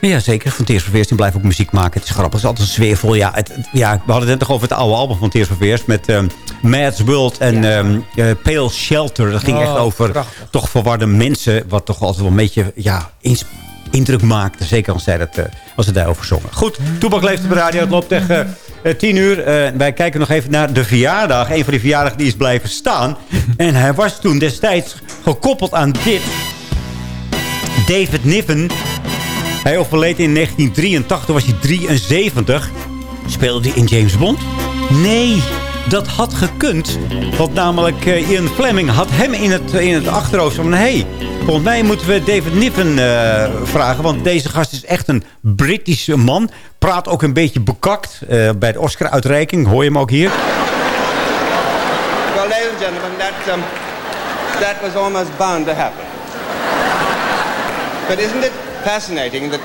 Ja, zeker. Van for Fears die blijft ook muziek maken. Het is grappig. Het is altijd sfeervol. Ja, het, ja, we hadden het net nog over het oude album van Tears for Fears. Met ehm Mad's World en ehm, eh, Pale Shelter. Dat ging Oh, echt over prachtig. toch verwarde mensen. Wat toch altijd wel een beetje ja, indruk maakte. Zeker als, zij dat, eh, als ze daarover zongen. Goed, Toebak leeft op de radio. Het loopt tegen eh, tien uur. Wij kijken nog even naar de verjaardag. Een van die verjaardagen die is blijven staan. En hij was toen destijds gekoppeld aan dit. David Niven. Hij overleed in 1983, was hij 73. Speelde hij in James Bond? Nee, dat had gekund. Want namelijk eh, Ian Fleming had hem in het, in het achterhoofd van... hey, volgens mij moeten we David Niven eh, vragen... want deze gast is echt een Britische man. Praat ook een beetje bekakt. eh, bij de Oscar-uitreiking hoor je hem ook hier. Well, ladies and gentlemen, that, um, that was almost bound to happen. But isn't it fascinating that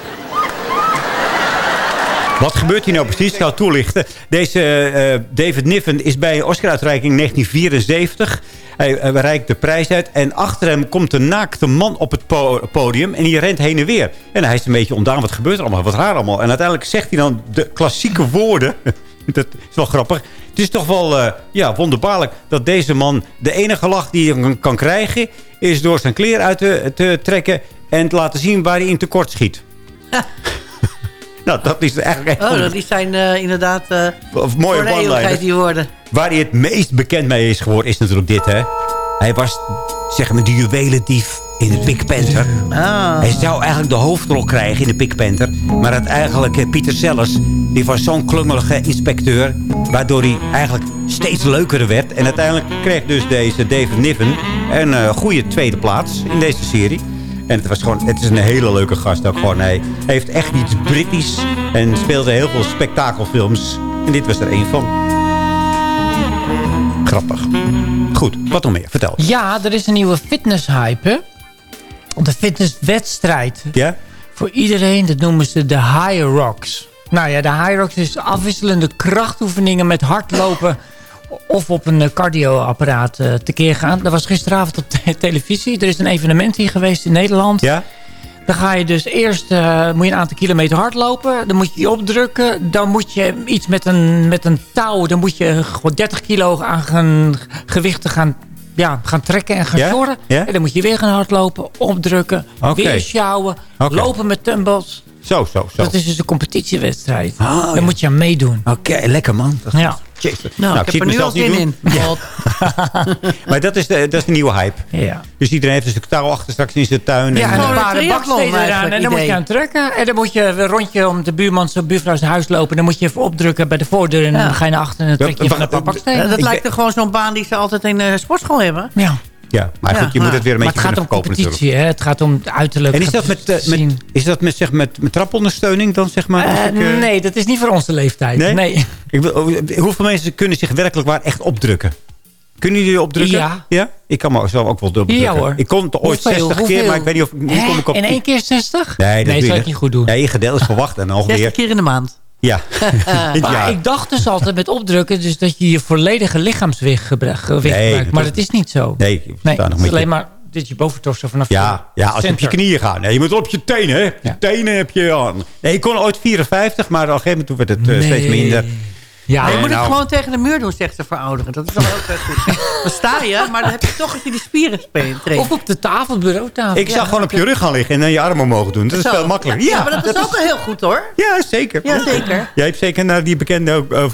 Wat gebeurt hier nou precies? Ik ga het toelichten. Deze eh, David Niven is bij een Oscar-uitreiking 1974. Hij uh, reikt de prijs uit. En achter hem komt een naakte man op het po- podium. En die rent heen en weer. En hij is een beetje ontdaan. Wat gebeurt er allemaal? Wat raar allemaal. En uiteindelijk zegt hij dan de klassieke woorden. <laughs> Dat is wel grappig. Het is toch wel eh, ja, wonderbaarlijk dat deze man... de enige lach die hij kan- kan krijgen... is door zijn kleren uit te, te trekken... en te laten zien waar hij in tekort schiet. <laughs> <laughs> nou, dat is eigenlijk echt... Oh, die zijn eh, inderdaad Of mooie voor die woorden. Waar hij het meest bekend mee is geworden, is natuurlijk dit, hè. Hij was, zeg maar, de juwelendief in de Pink Panther. Ah. Hij zou eigenlijk de hoofdrol krijgen in de Pink Panther. Maar uiteindelijk, eh, Pieter Sellers, die was zo'n klungelige inspecteur... waardoor hij eigenlijk steeds leuker werd. En uiteindelijk kreeg dus deze David Niven een eh, goede tweede plaats in deze serie. En het, was gewoon, het is een hele leuke gast ook gewoon. Hij heeft echt iets Britisch en speelde heel veel spektakelfilms. En dit was er één van. Grappig. Goed, wat nog meer? Vertel. Ja, er is een nieuwe fitnesshype, hè? De fitnesswedstrijd. Ja? Voor iedereen, dat noemen ze de High Rocks. Nou ja, de High Rocks is afwisselende krachtoefeningen met hardlopen... of op een cardioapparaat eh, tekeer gaan. Dat was gisteravond op te- televisie. Er is een evenement hier geweest in Nederland. Ja? Dan ga je dus eerst eh, moet je een aantal kilometer hardlopen. Dan moet je je opdrukken. Dan moet je iets met een, met een touw. Dan moet je gewoon 30 kilo aan gaan, gewichten gaan, ja, gaan trekken en gaan. Ja? En dan moet je weer gaan hardlopen, opdrukken, weer sjouwen, lopen met tumbles. Zo, zo, zo. Dat is dus een competitiewedstrijd. Daar ja. moet je aan meedoen. Oké, lekker man. Dat Ja. Jezus. Nou, ik heb er nu al zin niet in. <laughs> Maar dat is, de, dat is de nieuwe hype. Ja. Dus iedereen heeft dus een touw achter straks in zijn tuin. Ja, en, en eh, een paar triathlon bakstenen eraan. En dan moet je aan trekken. En dan moet je een rondje om de buurman zijn buurvrouw zijn huis lopen. Dan moet je even opdrukken bij de voordeur. En Ja. dan ga je naar achteren en dan trek je van een paar bakstenen. dat lijkt er gewoon zo'n baan die ze altijd in de sportschool hebben. Ja. Ja, maar Ja, goed, je moet ja. het weer een Maar beetje het gaat om kunnen verkopen competitie. Hè? Het gaat om het uiterlijk. En is dat met, eh, met, is dat met, zeg, met, met trapondersteuning dan, zeg maar? als Eh, ik, eh, nee, dat is niet voor onze leeftijd. Nee? Nee. Ik wil, oh, hoeveel mensen kunnen zich werkelijk waar echt opdrukken? Kunnen jullie opdrukken? Ja. ja? Ik kan mezelf ook wel dubbel Ja, drukken. hoor. Ik kon het ooit Hoeveel? 60 keer, maar ik weet niet of... Nu Hè? kom ik op, In één keer 60? Nee, dat nee, zou ik niet goed doen. Nee, je gedeeld is verwacht en dan 60 weer... keer in de maand. Ja. <laughs> Maar ik dacht dus altijd met opdrukken... Dus dat je je volledige lichaamsgewicht gebruikt. Nee. Maar dat- dat is niet zo. Nee, je Nee, nog het is alleen je... maar dit je boventorso vanaf Ja, ja, als je op je knieën gaat. Nee, je moet op je tenen, hè. Je tenen heb je aan. Nee, ik kon ooit 54, maar op een gegeven moment werd het eh, steeds minder. Ja, Maar je moet nou- het gewoon tegen de muur doen, zegt ze voor ouderen. Dat is wel ook heel goed. <laughs> Dan sta je, maar dan heb je toch als je die spieren traint. Of op de tafel, bureautafel. Ik zou gewoon op je rug gaan liggen en dan je armen omhoog doen. Dat is Zo. veel makkelijker. Ja, maar dat, is ook wel heel goed hoor. Ja, zeker. Ja, zeker. Jij hebt zeker naar die bekende uh,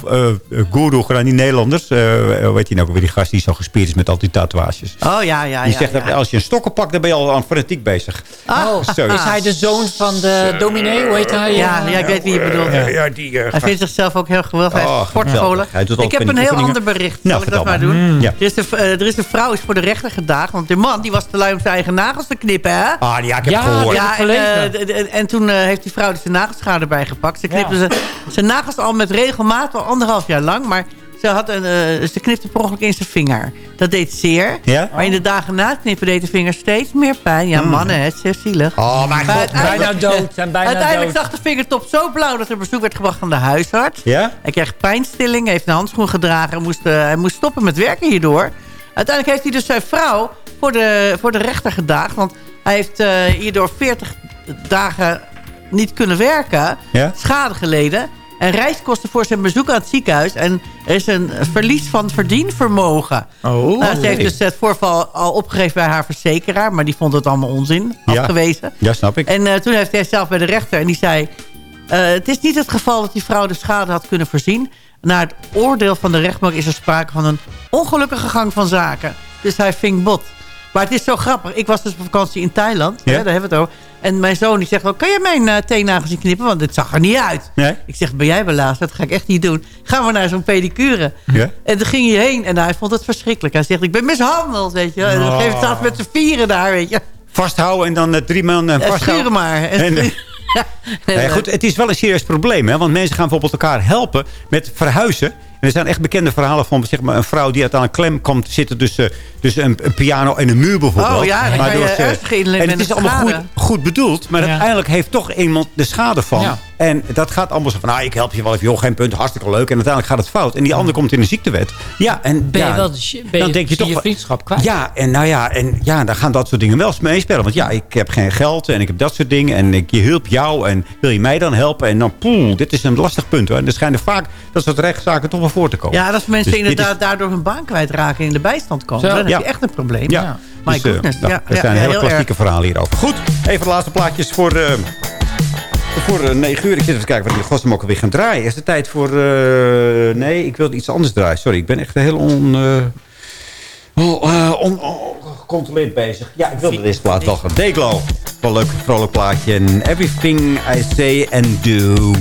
uh, guru gedaan, die Nederlanders. Uh, hoe heet die nou weer, die gast die zo gespierd is met al die tatoeages. Oh ja, ja, die ja. zegt ja. dat als je een stokken pakt, dan ben je al aan fanatiek bezig. Oh, Zo. is hij de zoon van de dominee? Hoe heet hij? Ja, ja, ik weet wie je bedoelt. Ja, ja, die, uh, Hij vindt zichzelf ook heel geweldig. Sportscholen. Ik heb een heel ander bericht. Nou, Zal ik dat maar maar. doen? Mm. Ja. Er, is een, eh, er is een vrouw is voor de rechter gedaagd. Want de man die was te lui om zijn eigen nagels te knippen. Hè? Ah, ja, ik heb Ja, het gehoord. ja. En, eh, en toen eh, heeft die vrouw dus de nagelschade erbij gepakt. Ze knipte Ja. ze, zijn nagels al met regelmaat, al anderhalf jaar lang. Maar ze, had een, eh, ze knipte per ongeluk in zijn vinger. Dat deed zeer. Ja? Maar in de dagen na het knippen deed de vinger steeds meer pijn. Ja, mannen, hè, het is heel zielig. Mm. Oh, mijn Maar god. uiteindelijk- Bijna dood. Zijn bijna Uiteindelijk dood. zag de vingertop zo blauw dat er bezoek werd gebracht aan de huisarts. Ja? Hij kreeg pijnstilling, heeft een handschoen gedragen. Hij moest, eh, hij moest stoppen met werken hierdoor. Uiteindelijk heeft hij dus zijn vrouw voor de, voor de rechter gedaagd. Want hij heeft eh, hierdoor 40 dagen niet kunnen werken. Ja? Schade geleden. En reiskosten voor zijn bezoek aan het ziekenhuis. En er is een verlies van verdienvermogen. Oh, Nou, ze heeft dus het voorval al opgegeven bij haar verzekeraar. Maar die vond het allemaal onzin. Ja. Afgewezen. Ja, snap ik. En eh, toen heeft hij zelf bij de rechter. En die zei... eh, het is niet het geval dat die vrouw de schade had kunnen voorzien. Naar het oordeel van de rechtbank is er sprake van een ongelukkige gang van zaken. Dus hij ving bot. Maar het is zo grappig. Ik was dus op vakantie in Thailand. Ja. Hè, daar hebben we het over. En mijn zoon die zegt wel, kan je mijn uh, teennagels niet knippen? Want dit zag er niet uit. Nee? Ik zeg, ben jij belaast? Dat ga ik echt niet doen. Gaan we naar zo'n pedicure. Ja? En toen ging hij heen en hij vond het verschrikkelijk. Hij zegt, ik ben mishandeld, weet je. En dan Oh. geeft het met z'n vieren daar, weet je. Vasthouden en dan eh, drie vasthouden. schuren maar. En, Nou <laughs> ja, goed, het is wel een serieus probleem. Hè? Want mensen gaan bijvoorbeeld elkaar helpen met verhuizen. En er zijn echt bekende verhalen van zeg maar, een vrouw die uit aan een klem komt te zitten tussen, tussen een, een piano en een muur bijvoorbeeld. Oh ja, dan kan je Waardoor ze- ernstig inleggen En het is allemaal goed, goed bedoeld, maar Ja. uiteindelijk heeft toch iemand de schade van. Ja. En dat gaat allemaal zo van, nou, ik help je wel even, joh, geen punt, hartstikke leuk. En uiteindelijk gaat het fout. En die ander komt in de ziektewet. Ja, en Ben je ja, wel ben dan je, denk je toch... je vriendschap kwijt? Ja, en nou ja, en ja, dan gaan dat soort dingen wel eens meespelen. Want ja, ik heb geen geld en ik heb dat soort dingen. En ik hulp jou en wil je mij dan helpen? En dan, poeh, dit is een lastig punt hoor. En er schijnen vaak dat soort rechtszaken toch wel voor te komen. Ja, als mensen Dus inderdaad daardoor hun baan kwijtraken en in de bijstand komen. Zo. Dan heb Ja. je echt een probleem. Ja. My Dus, eh, nou, ja, er ja, zijn ja, hele heel klassieke erg. verhalen hierover. Goed, even de laatste plaatjes voor, eh voor eh, 9 uur. Ik zit even kijken wat in godsnaam ook alweer gaan draaien. Is het tijd voor... eh, nee, ik wilde iets anders draaien. Sorry, ik ben echt heel on... eh, oh, eh, on, on- gecontroleerd bezig. Ja, ik wilde deze plaat wel gaan. Dayglow. Wel een leuk, vrolijk plaatje. En everything I say and do.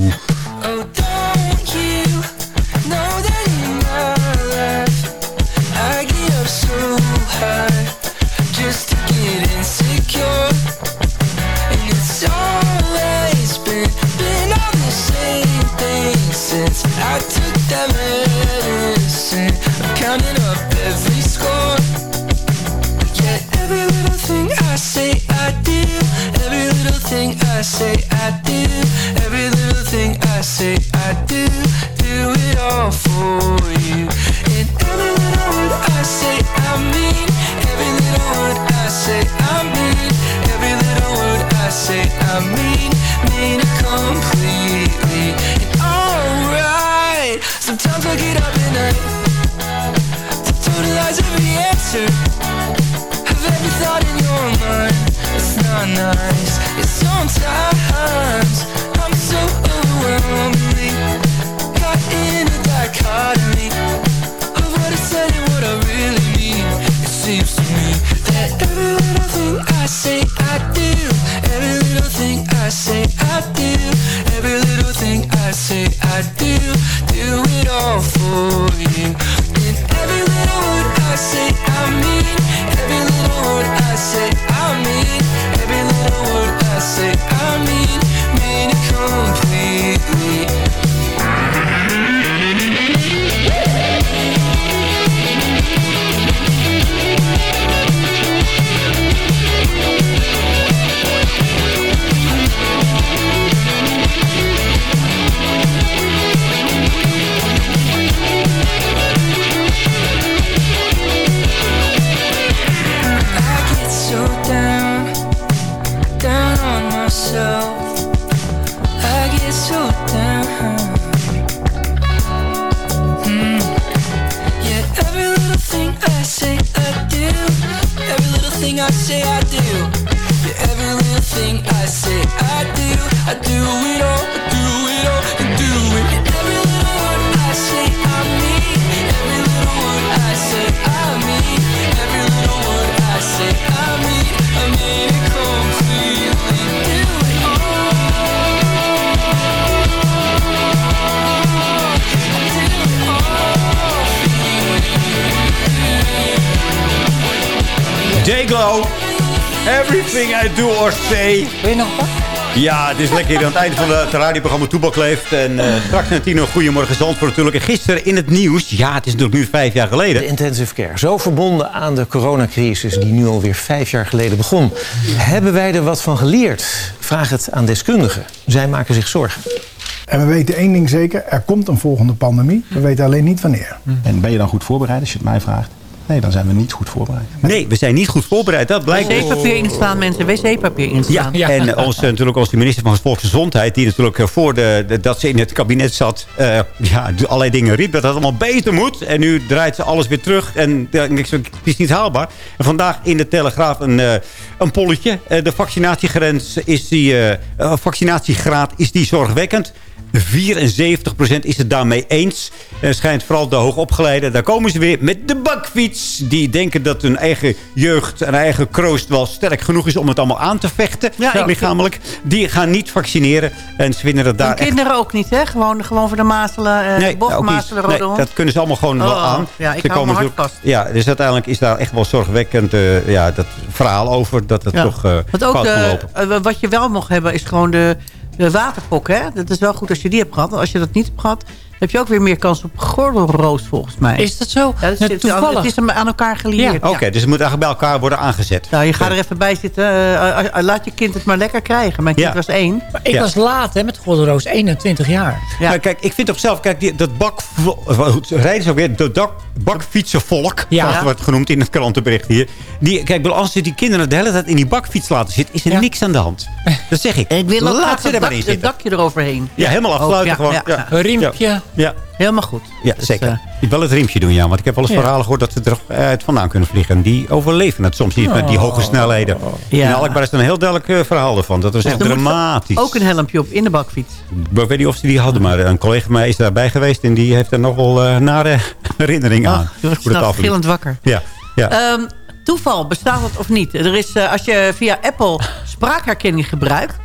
I say I do. Every little thing I say I do. Do it all for you. And every little word I say I mean. Every little word I say I mean. Every little word I say I mean. Mean it completely. And alright. Sometimes I get up at night to totalize every answer of every thought in your mind. It's not nice. It's sometimes I'm so overwhelmingly caught in a dichotomy of what I said and what I really mean. It seems to me that every little thing I say I do, every little thing I say I do, every little thing I say I do, do it all for Do or say. Wil je nog wat? Ja, het is lekker hier aan het einde van het radioprogramma Toebak Leeft. En eh, <laughs> straks naar tien uur Goedemorgen Zandvoort natuurlijk. En gisteren in het nieuws. Ja, het is natuurlijk nu vijf jaar geleden. De intensive care. Zo verbonden aan de coronacrisis die nu alweer vijf jaar geleden begon. Hebben wij er wat van geleerd? Vraag het aan deskundigen. Zij maken zich zorgen. En we weten één ding zeker, er komt een volgende pandemie. We weten alleen niet wanneer. En ben je dan goed voorbereid als je het mij vraagt? Nee, dan zijn we niet goed voorbereid. Nee, we zijn niet goed voorbereid. Dat blijkt. Wc-papier inslaan, mensen. Wc-papier inslaan. Ja, en <laughs> onze, natuurlijk onze minister van Volksgezondheid... die natuurlijk eh, voor de, de- dat ze in het kabinet zat... eh, ja, allerlei dingen riep dat het allemaal beter moet. En nu draait ze alles weer terug. En zeg, het is niet haalbaar. En vandaag in de Telegraaf een, eh, een polletje. Eh, de vaccinatiegrens is die, vaccinatiegraad is die zorgwekkend. 74% is het daarmee eens. En schijnt vooral de hoogopgeleiden. Daar komen ze weer met de bakfiets. Die denken dat hun eigen jeugd en eigen kroost wel sterk genoeg is... om het allemaal aan te vechten, Ja, lichamelijk. Die gaan niet vaccineren. En ze vinden dat daar En echt... kinderen ook niet, hè? Gewoon, gewoon voor de mazelen, eh Nee, bochtmazelen, rode Nee, dat kunnen ze allemaal gewoon wel Oh, aan. ja, ik Ze hou natuurlijk- vast. Ja, dus uiteindelijk is daar echt wel zorgwekkend eh, ja, dat verhaal over. Dat het Ja. toch eh Want ook fout kan de, lopen. eh, wat je wel mag hebben is gewoon de, de waterpok. Hè? Dat is wel goed als je die hebt gehad. Als je dat niet hebt gehad, heb je ook weer meer kans op gordelroos volgens mij. Is dat zo? Ja, dat is, toevallig. Het is aan elkaar gelieerd. Oké, dus het moet eigenlijk bij elkaar worden aangezet. Nou, je gaat er even bij zitten. eh, eh, laat je kind het maar lekker krijgen. Mijn kind Ja. was één. Ik Ja. was laat hè, met Gordelroos, 21 jaar. Ja. Maar kijk, ik vind toch zelf, kijk, die, dat bak, rijden ze ook weer, de dak, bakfietsenvolk, Ja. zoals het wordt genoemd in het krantenbericht hier. Die, kijk, wel, als ze die kinderen de hele tijd in die bakfiets laten zitten, is er niks aan de hand. <laughs> Dat zeg ik. En ik wil Laat ze het, er maar in het zitten. dakje eroverheen. Ja, helemaal afsluiten Oh, ja, gewoon. ja, Ja. Een riempje. Ja, Helemaal goed. ja Dus, zeker. eh, ik wil het riempje doen, ja. Want ik heb wel eens Ja. verhalen gehoord dat ze er eh, uit vandaan kunnen vliegen. En die overleven het soms niet met die hoge snelheden. Ja. In Alkmaar is er een heel duidelijk eh, verhaal ervan. Dat was echt er moet dramatisch. Ook een helmpje op in de bakfiets. Ik weet niet of ze die hadden, maar een collega van mij is daarbij geweest. En die heeft er nog wel eh, nare <laughs> herinneringen aan. Ach, je wordt gillend wakker. Ja, ja. Ehm, toeval, bestaat dat of niet? Er is, als je via Apple spraakherkenning gebruikt...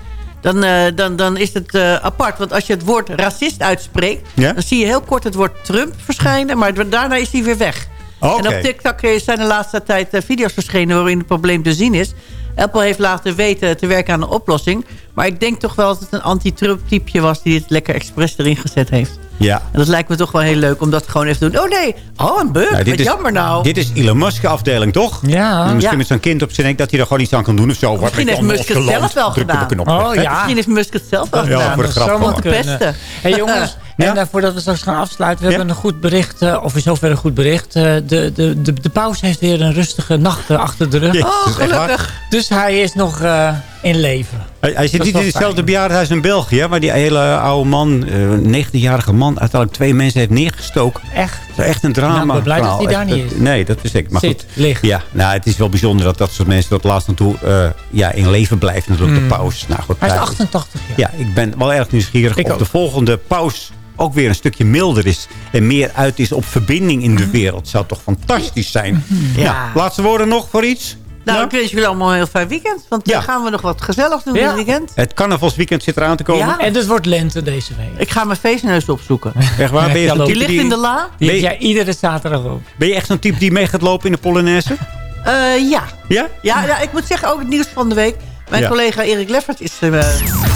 Dan, eh, dan, dan is het eh, apart. Want als je het woord racist uitspreekt... Ja? dan zie je heel kort het woord Trump verschijnen... maar daarna is hij weer weg. En op TikTok eh, zijn de laatste tijd video's verschenen... waarin het probleem te zien is. Apple heeft laten weten te werken aan een oplossing. Maar ik denk toch wel dat het een anti-Trump-typje was... die het lekker expres erin gezet heeft. ja. En dat lijkt me toch wel heel leuk om dat gewoon even te doen. Oh nee, oh een bug, Nou, wat jammer nou. Dit is Elon Musk afdeling, toch? Ja. En misschien Ja. met zo'n kind op zijn nek dat hij er gewoon iets aan kan doen of zo. Wat Misschien heeft Musk het zelf wel gedaan. Oh ja. Misschien heeft Musk het zelf wel Ja, gedaan. voor de om grap pesten. Hé jongens, <laughs> Ja? en eh, voordat we straks gaan afsluiten... we Ja? hebben een goed bericht, eh, of in zover een goed bericht. eh, de, de, de, de paus heeft weer een rustige nacht achter de rug. Oh, gelukkig. Dus hij is nog eh, in leven. Hij, hij zit niet in hetzelfde bejaardenhuis in België... waar die hele oude man, eh, een 19-jarige man... uiteindelijk twee mensen heeft neergestoken. Echt. Echt een drama. Nou, ik ben blij dat hij daar niet dat- is. Nee, dat is ik. Maar Zit, goed. ligt. Ja, nou, het is wel bijzonder dat dat soort mensen tot laatst aan toe eh, ja, in leven blijven. Natuurlijk, Mm. de paus. Nou, goed, Hij is hij- 88 jaar. Ja, ik ben wel erg nieuwsgierig Ik of ook. de volgende paus ook weer een stukje milder is. En meer uit is op verbinding in de wereld. Zou toch fantastisch zijn. Ja. Nou, laatste woorden nog voor iets? Nou, Ja? ik wens jullie allemaal een heel fijn weekend. Want Ja. dan gaan we nog wat gezellig doen Ja. dit weekend. Het carnavalsweekend zit eraan te komen. Ja. En het wordt lente deze week. Ik ga mijn feestneus opzoeken. Echt waar? Ben je, Die Die ligt in de la. Die heb jij iedere zaterdag op. ben je echt zo'n type die mee gaat lopen in de Polonaise? Eh, ja. Ja? Ja, ja, ik moet zeggen, ook het nieuws van de week. Mijn Ja. collega Erik Leffert is... eh,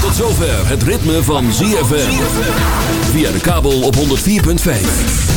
Tot zover het ritme van ZFM. Via de kabel op 104.5.